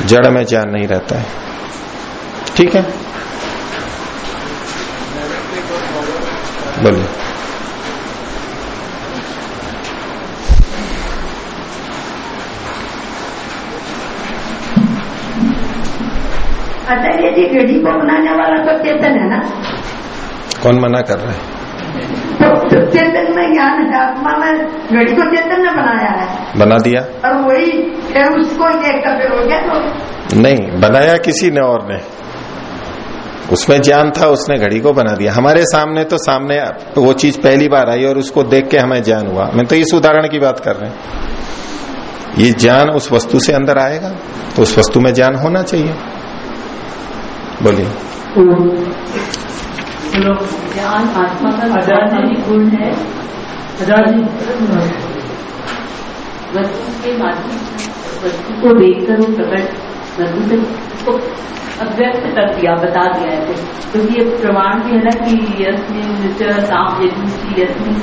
जड़ में ज्ञान नहीं रहता है। ठीक है? बोलिए।
आचार्य जी घड़ी को बनाने वाला तो चेतन है ना?
कौन मना कर रहा है?
तो चेतन में ज्ञान है आत्मा में घड़ी को चेतन ने बनाया है।
बना दिया।
और वही उसको देख कर हो गया तो
नहीं बनाया किसी ने और ने। उसमें ज्ञान था उसने घड़ी को बना दिया। हमारे सामने तो सामने वो चीज़ पहली बार आई और उसको देख के हमें ज्ञान हुआ। मैं तो इस उदाहरण की बात कर रहे हैं। ये ज्ञान उस वस्तु से अंदर आएगा तो उस वस्तु में ज्ञान होना चाहिए। बोलिए।
ज्ञान आत्मा का आज़ादी गुण है
आज़ादी
वस्तु के माध्यम वस्तु को देखकर वो प्रकट वस्तु से उसको अव्यक्त कर दिया बता दिया है क्योंकि तो ये प्रमाण भी है ना कि यस्मिन साम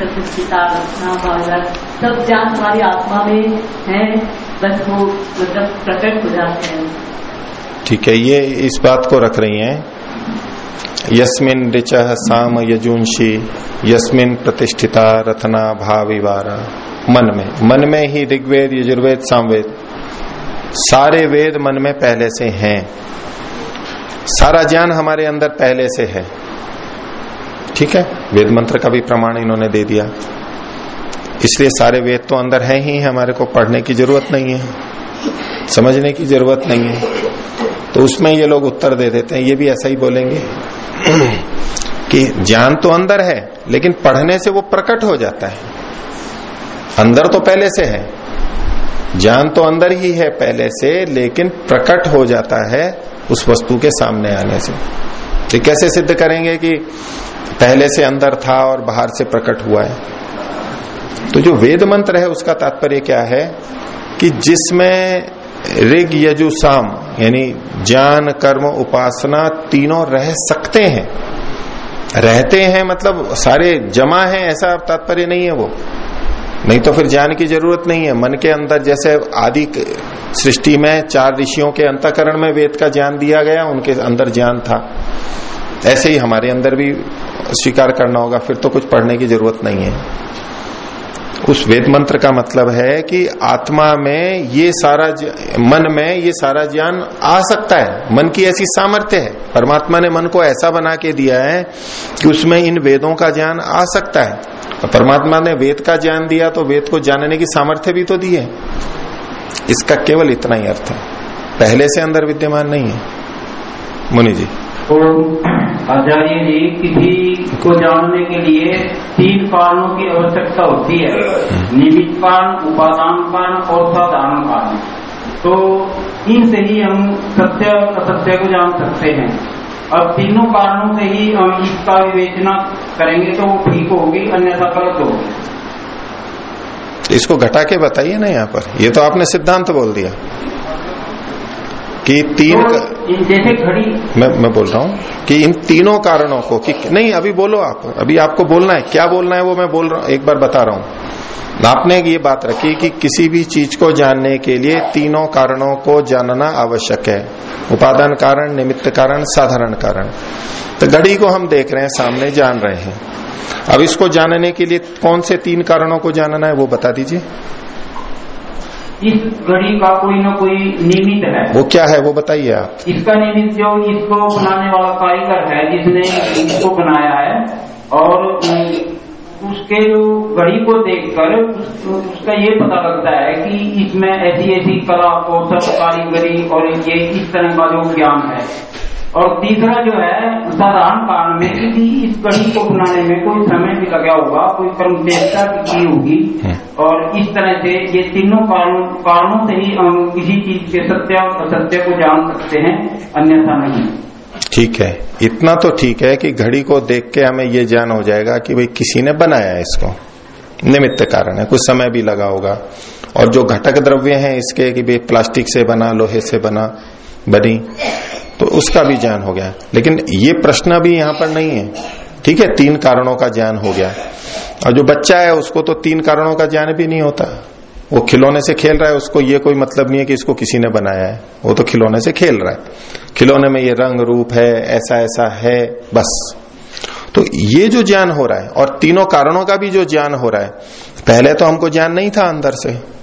रचना बाज़ार सब ज्ञान हमारी आत्मा में है बस वो मतलब प्रकट हो जाते हैं।
ठीक है, ये इस बात को रख रही हैं। यस्मिन ऋच साम यजुंशी यस्मिन प्रतिष्ठिता रथना भाविवारा। मन में मन में ही ऋग्वेद, यजुर्वेद, सामवेद, सारे वेद मन में पहले से हैं। सारा ज्ञान हमारे अंदर पहले से है। ठीक है? वेद मंत्र का भी प्रमाण इन्होंने दे दिया। इसलिए सारे वेद तो अंदर है ही, हमारे को पढ़ने की ज़रूरत नहीं है। समझने की ज़रूरत नहीं है। तो उसमें ये लोग उत्तर दे देते हैं, ये भी ऐसा ही बोलेंगे। कि ज्ञान तो अंदर है, लेकिन पढ़ने से वो प्रकट हो जाता है। अंदर तो पहले से है। ज्ञान तो अंदर ही है पहले से, लेकिन प्रकट हो जाता है उस वस्तु के सामने आने से। तो कैसे सिद्ध करेंगे कि पहले से अंदर था और बाहर से प्रकट हुआ है? तो जो वेद मंत्र है, उसका तात्पर्य क्या है कि जिसमें ऋग यजु साम यानी ज्ञान, कर्म, उपासना तीनों रह सकते हैं। रहते हैं मतलब सारे जमा हैं, ऐसा तात्पर्य नहीं है वो। नहीं तो फिर ज्ञान की ज़रूरत नहीं है। मन के अंदर जैसे आदि सृष्टि में चार ऋषियों के अंतकरण में वेद का ज्ञान दिया गया, उनके अंदर ज्ञान था। ऐसे ही हमारे अंदर भी स्वीकार करना होगा, फिर तो कुछ पढ़ने की ज़रूरत नहीं है। उस वेद मंत्र का मतलब है कि आत्मा में ये सारा मन में ये सारा ज्ञान आ सकता है। मन की ऐसी सामर्थ्य है। परमात्मा ने मन को ऐसा बना के दिया है कि उसमें इन वेदों का ज्ञान आ सकता है। परमात्मा ने वेद का ज्ञान दिया तो वेद को जानने की सामर्थ्य भी तो दी है। इसका केवल इतना ही अर्थ है। पहले से अंदर विद्यमान नहीं है। मुनि जी।
तो आचार्य जी, किसी को जानने के लिए तीन कारणों की आवश्यकता होती है। निमित्त कारण उपादान कारण और साधारण कारण तो इनसे ही हम सत्य और असत्य को जान सकते हैं। अब तीनों कारणों से ही हम इसका विवेचना करेंगे तो वो ठीक होगी, अन्यथा गलत होगी।
इसको घटा के बताइए ना यहाँ पर। ये तो आपने सिद्धांत बोल दिया। कि तीन
तो जैसे घड़ी
मैं मैं बोल रहा हूँ कि इन तीनों कारणों को कि नहीं अभी बोलो आप। अभी आपको बोलना है। क्या बोलना है वो मैं बोल रहा हूँ। एक बार बता रहा हूँ। आपने ये बात रखी कि किसी भी चीज़ को जानने के लिए तीनों कारणों को जानना आवश्यक है। उपादान कारण निमित्त कारण साधारण कारण। तो घड़ी को हम देख रहे हैं सामने जान रहे हैं। अब इसको जानने के लिए कौन से तीन कारणों को जानना है वो बता दीजिए।
इस घड़ी का कोई ना कोई निमित्त है।
वो क्या है वो बताइए आप।
इसका निमित्त जो इसको बनाने वाला कारीगर है जिसने इसको बनाया है और उसके जो घड़ी को देखकर उस, उसका ये पता लगता है कि इसमें ऐसी ऐसी कला कौशल कारीगरी और ये इस तरह का जो ज्ञान है और तीसरा जो है साधारण कारण में कि इस कड़ी को बनाने में कोई समय भी लगा होगा कोई कर्म चेष्टा भी की होगी। और इस तरह से ये तीनों कारणों कारणों से ही हम किसी चीज़ के सत्य और असत्य को जान सकते हैं अन्यथा नहीं।
ठीक है। इतना तो ठीक है कि घड़ी को देख के हमें ये जान हो जाएगा कि भाई किसी ने बनाया है इसको। निमित्त कारण है कुछ समय भी लगा होगा। और जो घटक द्रव्य हैं इसके कि भाई प्लास्टिक से बना लोहे से बना बनी। तो उसका भी ज्ञान हो गया। लेकिन ये प्रश्न भी यहाँ पर नहीं है। ठीक है, तीन कारणों का ज्ञान हो गया। और जो बच्चा है, उसको तो तीन कारणों का ज्ञान भी नहीं होता। वो खिलौने से खेल रहा है, उसको ये कोई मतलब नहीं है कि इसको किसी ने बनाया है। वो तो खिलौने से खेल रहा है। खिलौने में ये रंग रूप है, ऐसा ऐसा है, बस। तो ये जो ज्ञान हो रहा है, और तीनों कारणों का भी जो ज्ञान हो रहा है, पहले तो हमको ज्ञान नहीं था अंदर से।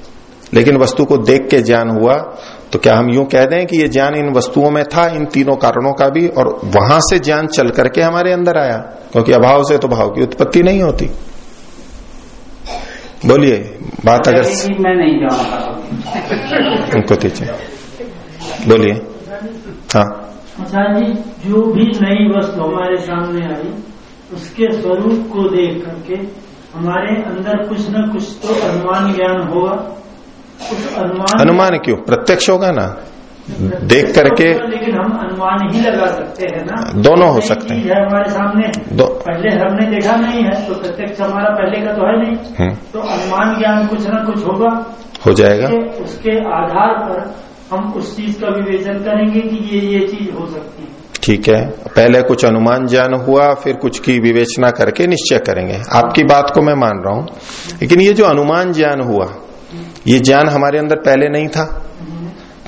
लेकिन वस्तु को देख के ज्ञान हुआ। तो क्या हम यूँ कह दें कि ये ज्ञान इन वस्तुओं में था इन तीनों कारणों का भी और वहाँ से ज्ञान चल करके हमारे अंदर आया? क्योंकि अभाव से तो भाव की उत्पत्ति नहीं होती। बोलिए बात अगर
मैं नहीं जानता
उनको दीजिए। बोलिए। हाँ।
जी जो भी नई वस्तु हमारे सामने आई उसके स्वरूप को देख करके हमारे अंदर कुछ न कुछ तो अनुमान ज्ञान होगा। अनुमान
अनुमान क्यों? प्रत्यक्ष होगा ना? देख करके
लेकिन हम अनुमान ही लगा सकते हैं ना।
दोनों हो सकते हैं।
हमारे सामने
दो
पहले हमने देखा नहीं है तो प्रत्यक्ष हमारा पहले का तो है नहीं।
हम्म,
तो अनुमान ज्ञान कुछ न कुछ होगा।
हो जाएगा।
उसके, उसके आधार पर हम उस चीज़ का विवेचन करेंगे कि ये ये चीज़ हो सकती है।
ठीक है। पहले कुछ अनुमान ज्ञान हुआ फिर कुछ की विवेचना करके निश्चय करेंगे। आपकी बात को मैं मान रहा हूँ। लेकिन ये जो अनुमान ज्ञान हुआ ये ज्ञान हमारे अंदर पहले नहीं था।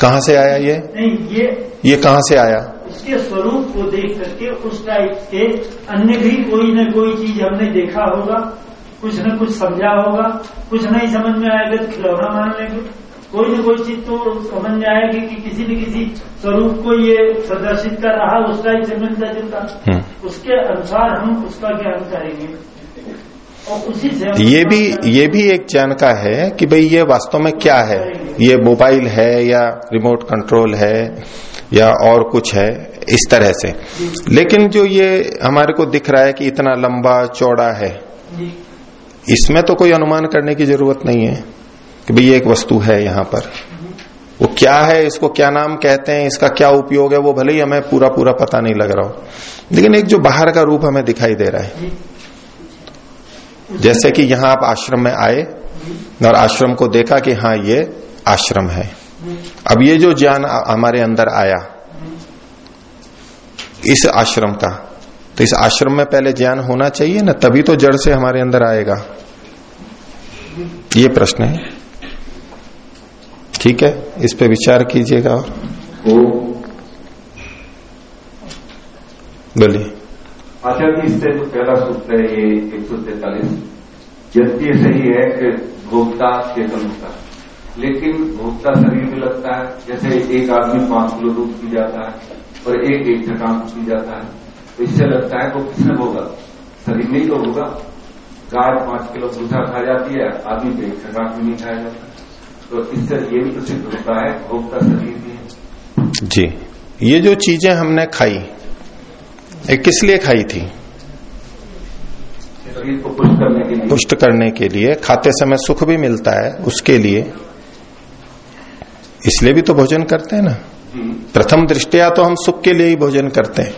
कहाँ से आया ये?
नहीं ये
ये कहाँ से आया?
उसके स्वरूप को देख करके उस टाइप के अन्य भी कोई न कोई चीज़ हमने देखा होगा कुछ न कुछ समझा होगा कुछ नहीं समझ में आएगा तो खिलौना मान लेंगे। कोई न कोई चीज़ तो समझ में आएगी कि किसी न किसी स्वरूप को ये प्रदर्शित कर रहा उस टाइप से मिलता जुलता।
हम्म।
उसके अनुसार हम उसका ज्ञान करेंगे।
ये भी ये भी एक ज्ञान का है कि भाई ये वास्तव में क्या है? ये मोबाइल है या रिमोट कंट्रोल है या और कुछ है इस तरह से। लेकिन जो ये हमारे को दिख रहा है कि इतना लंबा चौड़ा है इसमें तो कोई अनुमान करने की ज़रूरत नहीं है कि भाई ये एक वस्तु है यहाँ पर। वो क्या है इसको क्या नाम कहते हैं इसका क्या उपयोग है वो भले ही हमें पूरा पूरा पता नहीं लग रहा हो लेकिन एक जो बाहर का रूप हमें दिखाई दे रहा है। जैसे कि यहाँ आप आश्रम में आए और आश्रम को देखा कि हाँ ये आश्रम है। अब ये जो ज्ञान हमारे अंदर आया इस आश्रम का तो इस आश्रम में पहले ज्ञान होना चाहिए ना तभी तो जड़ से हमारे अंदर आएगा। ये प्रश्न है। ठीक है इस पे विचार कीजिएगा और। बोलिए।
जी इससे जो पहला सूत्र है, ये एक सौ तैतालीस यद्य सही है कि भोक्ता चेतन होता है। लेकिन भोक्ता शरीर में लगता है, जैसे एक आदमी पाँच किलो दूध पी जाता है और एक एक चटान पी जाता है तो इससे लगता है वो किसने होगा? शरीर में ही तो होगा। गाय पाँच किलो भूसा खा जाती है, आदमी पे एक चटान भी नहीं खाया जाता। तो इससे ये भी तो सिद्ध होता है, भोक्ता शरीर भी
जी, ये जो चीज़ें हमने खाई किस लिए खाई थी?
शरीर को पुष्ट करने के लिए।
पुष्ट करने के लिए। खाते समय सुख भी मिलता है उसके लिए। इसलिए भी तो भोजन करते हैं ना। प्रथम दृष्टिया तो हम सुख के लिए ही भोजन करते हैं।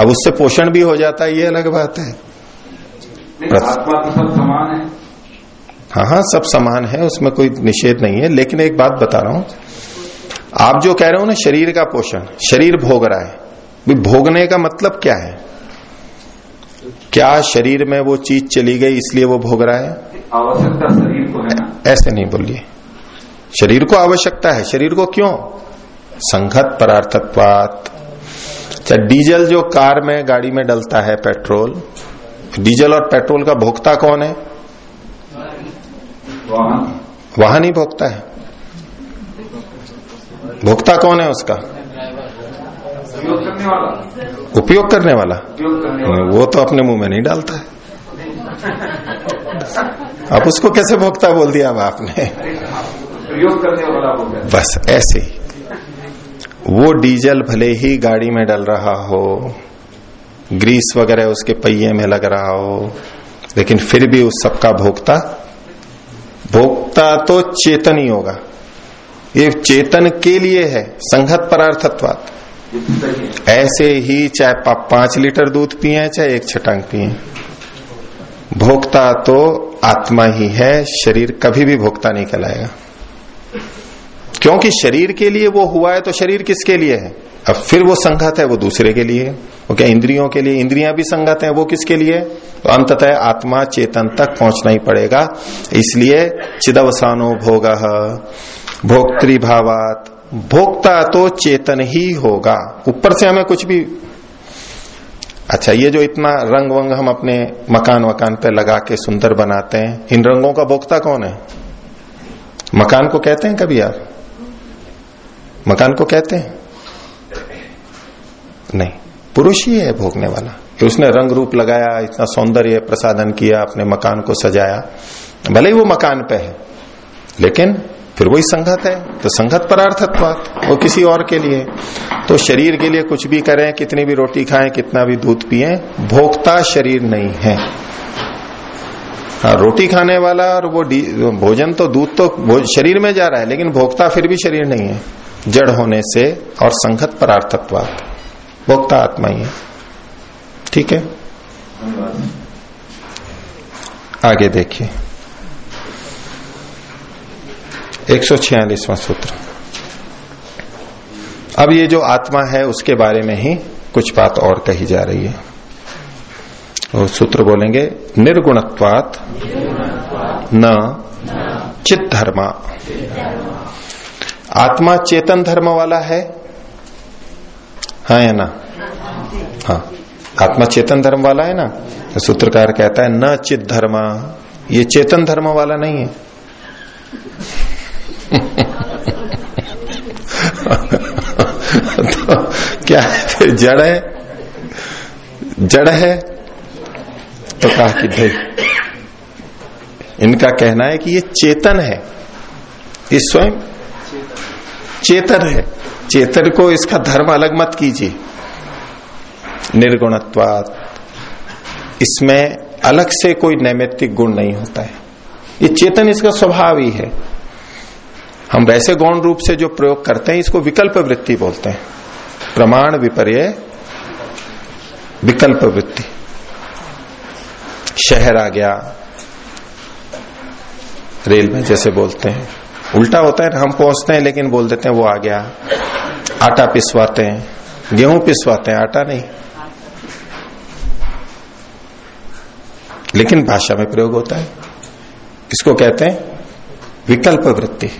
अब उससे पोषण भी हो जाता है ये अलग बात है।
आत्मा तो सब समान है।
हाँ हाँ सब समान है उसमें कोई निषेध नहीं है। लेकिन एक बात बता रहा हूँ। आप जो कह रहे हो ना शरीर का पोषण शरीर भोग रहा है। भी भोगने का मतलब क्या है? क्या शरीर में वो चीज़ चली गई इसलिए वो भोग रहा है?
आवश्यकता शरीर को है ना।
ऐसे नहीं बोलिए। शरीर को आवश्यकता है। शरीर को क्यों? संघत परार्थत्वात। चाहे डीजल जो कार में गाड़ी में डलता है पेट्रोल डीजल और पेट्रोल का भोक्ता कौन है?
वाहन।
वाहन ही भोगता है। भोक्ता कौन है उसका?
उपयोग करने वाला।
उपयोग करने वो तो अपने मुँह में नहीं डालता। है अब उसको कैसे भोक्ता बोल दिया अब आपने?
प्रयोग करने वाला हो गया
बस ऐसे ही। वो डीजल भले ही गाड़ी में डल रहा हो ग्रीस वगैरह उसके पहिए में लग रहा हो लेकिन फिर भी उस सबका भोक्ता भोक्ता तो चेतन ही होगा। ये चेतन के लिए है संघत परार्थत्वात। ऐसे ही चाहे पाँच लीटर दूध पिए चाहे एक छटांग पिए भोक्ता तो आत्मा ही है, शरीर कभी भी भोक्ता नहीं कहलाएगा। क्योंकि शरीर के लिए वो हुआ है तो शरीर किसके लिए है? अब फिर वो संगत है, वो दूसरे के लिए। वो क्या इंद्रियों के लिए? इंद्रियाँ भी संगत है, वो किसके लिए? तो अंततः आत्मा चेतन तक पहुँचना ही पड़ेगा। इसलिए चिदवसानो भोग, भोक्तृभावात भोक्ता तो चेतन ही होगा। ऊपर से हमें कुछ भी अच्छा ये जो इतना रंग वंग हम अपने मकान वकान पे लगा के सुंदर बनाते हैं, इन रंगों का भोक्ता कौन है? मकान को कहते हैं कभी आप? मकान को कहते हैं? नहीं, पुरुष ही है भोगने वाला। कि उसने रंग रूप लगाया, इतना सौंदर्य प्रसादन किया, अपने मकान को सजाया, भले ही वो मकान पे है, लेकिन फिर वही संगत है। तो संगत परार्थत्व वो किसी और के लिए। तो शरीर के लिए कुछ भी करें, कितनी भी रोटी खाएँ, कितना भी दूध पिए, भोक्ता शरीर नहीं है। हाँ रोटी खाने वाला और वो भोजन तो दूध तो शरीर में जा रहा है, लेकिन भोक्ता फिर भी शरीर नहीं है। जड़ होने से और संगत परार्थत्वात, भोक्ता आत्मा ही है। ठीक है? आगे देखिए। एक सौ छियालीसवां सूत्र। अब ये जो आत्मा है, उसके बारे में ही कुछ बात और कही जा रही है। और सूत्र बोलेंगे, निर्गुणत्वात न चित धर्मा आत्मा चेतन धर्म वाला है? हाँ या ना? हाँ। आत्मा चेतन धर्म वाला है ना? तो सूत्रकार कहता है, न चित धर्मा ये चेतन धर्म वाला नहीं है। तो क्या है? जड़ है? जड़ है? तो कहा कि भाई इनका कहना है कि ये चेतन है। ये स्वयं चेतन है। चेतन को इसका धर्म अलग मत कीजिए। निर्गुणत्वात। इसमें अलग से कोई नैमित्तिक गुण नहीं होता है। ये चेतन इसका स्वभाव ही है। हम वैसे गौण रूप से जो प्रयोग करते हैं, इसको विकल्प वृत्ति बोलते हैं। प्रमाण विपर्य, विकल्प वृत्ति। शहर आ गया, रेल में जैसे बोलते हैं। उल्टा होता है, हम पहुँचते हैं, लेकिन बोल देते हैं, वो आ गया। आटा पिसवाते हैं, गेहूँ पिसवाते हैं, आटा नहीं। लेकिन भाषा में प्रयोग होता है। इसको कहते हैं विकल्प वृत्ति।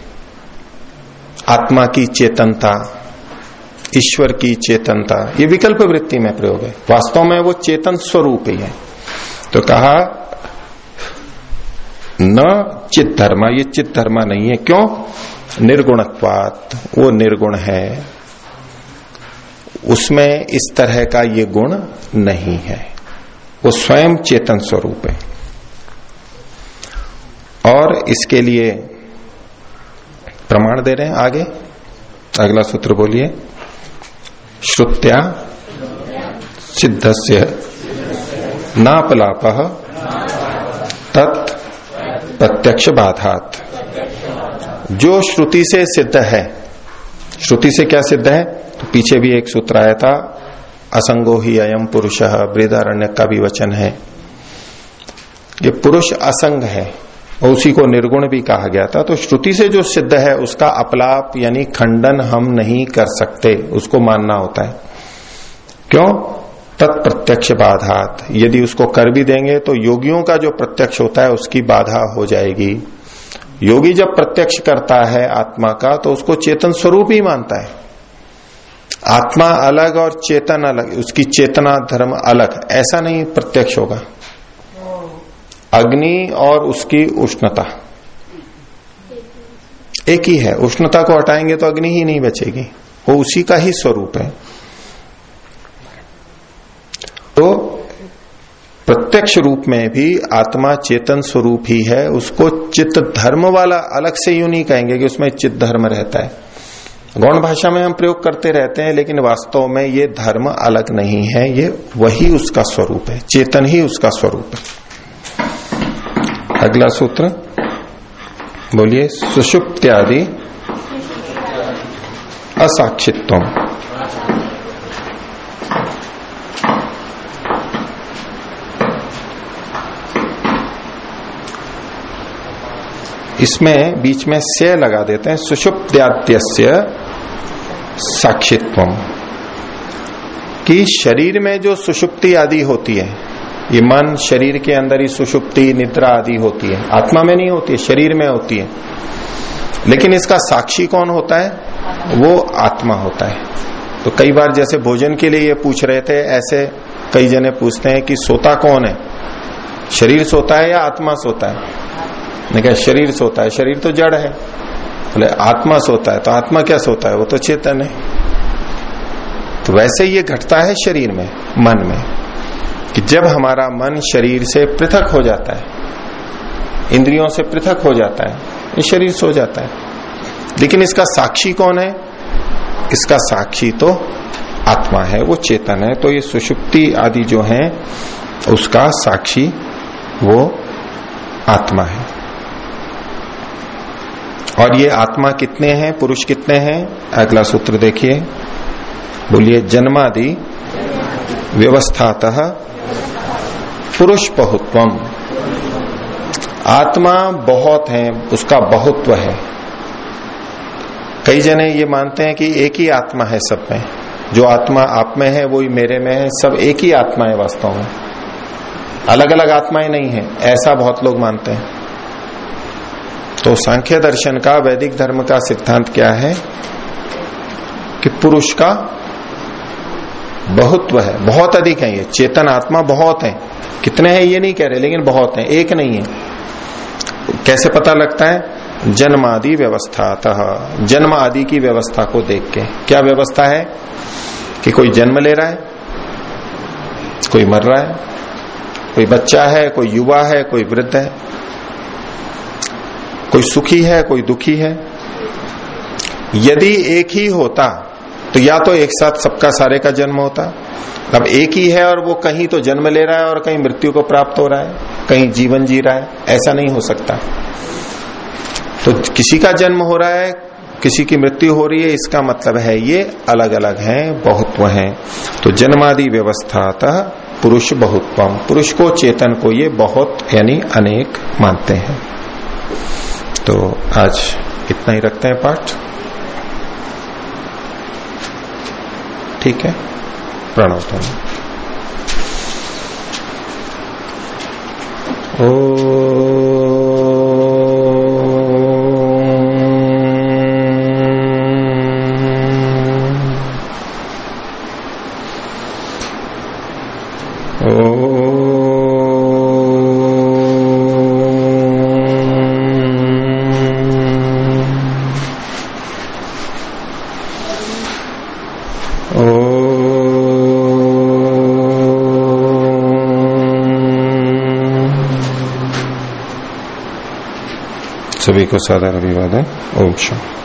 आत्मा की चेतनता, ईश्वर की चेतनता, ये विकल्प वृत्ति में प्रयोग है। वास्तव में वो चेतन स्वरूप ही है। तो कहा, न चित धर्मा ये चित धर्मा नहीं है। क्यों? निर्गुणत्वात, वो निर्गुण है। उसमें इस तरह का ये गुण नहीं है। वो स्वयं चेतन स्वरूप है। और इसके लिए प्रमाण दे रहे हैं आगे। अगला सूत्र बोलिए। श्रुत्या सिद्ध से नापलाप तत् प्रत्यक्ष बाधात जो श्रुति से सिद्ध है, श्रुति से क्या सिद्ध है? तो पीछे भी एक सूत्र आया था, असंगो ही अयम पुरुष वृदारण्य का भी वचन है। ये पुरुष असंग है। और उसी को निर्गुण भी कहा गया था। तो श्रुति से जो सिद्ध है, उसका अपलाप यानी खंडन हम नहीं कर सकते, उसको मानना होता है। क्यों? तत्प्रत्यक्ष बाधात। यदि उसको कर भी देंगे तो योगियों का जो प्रत्यक्ष होता है, उसकी बाधा हो जाएगी। योगी जब प्रत्यक्ष करता है आत्मा का तो उसको चेतन स्वरूप ही मानता है। आत्मा अलग और चेतन अलग, उसकी चेतना धर्म अलग, ऐसा नहीं प्रत्यक्ष होगा। अग्नि और उसकी उष्णता। एक ही है, उष्णता को हटाएँगे तो अग्नि ही नहीं बचेगी। वो उसी का ही स्वरूप है। तो प्रत्यक्ष रूप में भी आत्मा चेतन स्वरूप ही है, उसको चित्त धर्म वाला अलग से यू नहीं कहेंगे कि उसमें चित्त धर्म रहता है। गौण भाषा में हम प्रयोग करते रहते हैं, लेकिन वास्तव में ये धर्म अलग नहीं है, ये वही उसका स्वरूप है, चेतन ही उसका स्वरूप है। अगला सूत्र, बोलिए, सुषुप्त्यादि असाक्षित्व इसमें, बीच में से लगा देते हैं, सुषुप्त्याद्यस्य साक्षित्व कि शरीर में जो सुषुप्ति आदि होती है ये मन शरीर के अंदर ही सुषुप्ति, निद्रा आदि होती है। आत्मा में नहीं होती है, शरीर में होती है। लेकिन इसका साक्षी कौन होता है? वो आत्मा होता है। तो कई बार जैसे भोजन के लिए ये पूछ रहे थे, ऐसे कई जने पूछते हैं कि सोता कौन है? शरीर सोता है या आत्मा सोता है? ने कहा, शरीर सोता है। शरीर तो जड़ है। बोले, आत्मा सोता है तो आत्मा क्या सोता है? वो तो चेतन है। तो वैसे ये घटता है शरीर में, मन में। कि जब हमारा मन शरीर से पृथक हो जाता है, इंद्रियों से पृथक हो जाता है, ये शरीर सो जाता है। लेकिन इसका साक्षी कौन है? इसका साक्षी तो आत्मा है, वो चेतन है। तो ये सुषुप्ति आदि जो है, उसका साक्षी वो आत्मा है। और ये आत्मा कितने हैं? पुरुष कितने हैं? अगला सूत्र देखिए। बोलिए, जन्मादि व्यवस्थातः पुरुष बहुत्वम आत्मा बहुत है, उसका बहुत्व है। कई जने ये मानते हैं कि एक ही आत्मा है सब में। जो आत्मा आप में है वो ही मेरे में है, सब एक ही आत्मा है वास्तव में। अलग अलग आत्माएँ नहीं है, ऐसा बहुत लोग मानते हैं। तो सांख्य दर्शन का, वैदिक धर्म का सिद्धांत क्या है? कि पुरुष का बहुत्व है। बहुत अधिक है ये, चेतन आत्मा बहुत है। कितने हैं ये नहीं कह रहे, लेकिन बहुत है, एक नहीं है। कैसे पता लगता है? जन्म आदि व्यवस्था जन्म आदि की व्यवस्था को देख के। क्या व्यवस्था है? कि कोई जन्म ले रहा है, कोई मर रहा है, कोई बच्चा है, कोई युवा है, कोई वृद्ध है, कोई सुखी है, कोई दुखी है। यदि एक ही होता तो या तो एक साथ सबका सारे का जन्म होता। अब एक ही है और वो कहीं तो जन्म ले रहा है और कहीं मृत्यु को प्राप्त हो रहा है, कहीं जीवन जी रहा है, ऐसा नहीं हो सकता। तो किसी का जन्म हो रहा है, किसी की मृत्यु हो रही है, इसका मतलब है ये अलग अलग हैं, बहुत्व हैं। तो जन्मादि व्यवस्था पुरुष बहुत्वम। पुरुष को चेतन को ये बहुत यानी अनेक मानते हैं। तो आज इतना ही रखते हैं पाठ। ठीक है? प्रणव ओ को साधारण अभिवादन ओम शांति।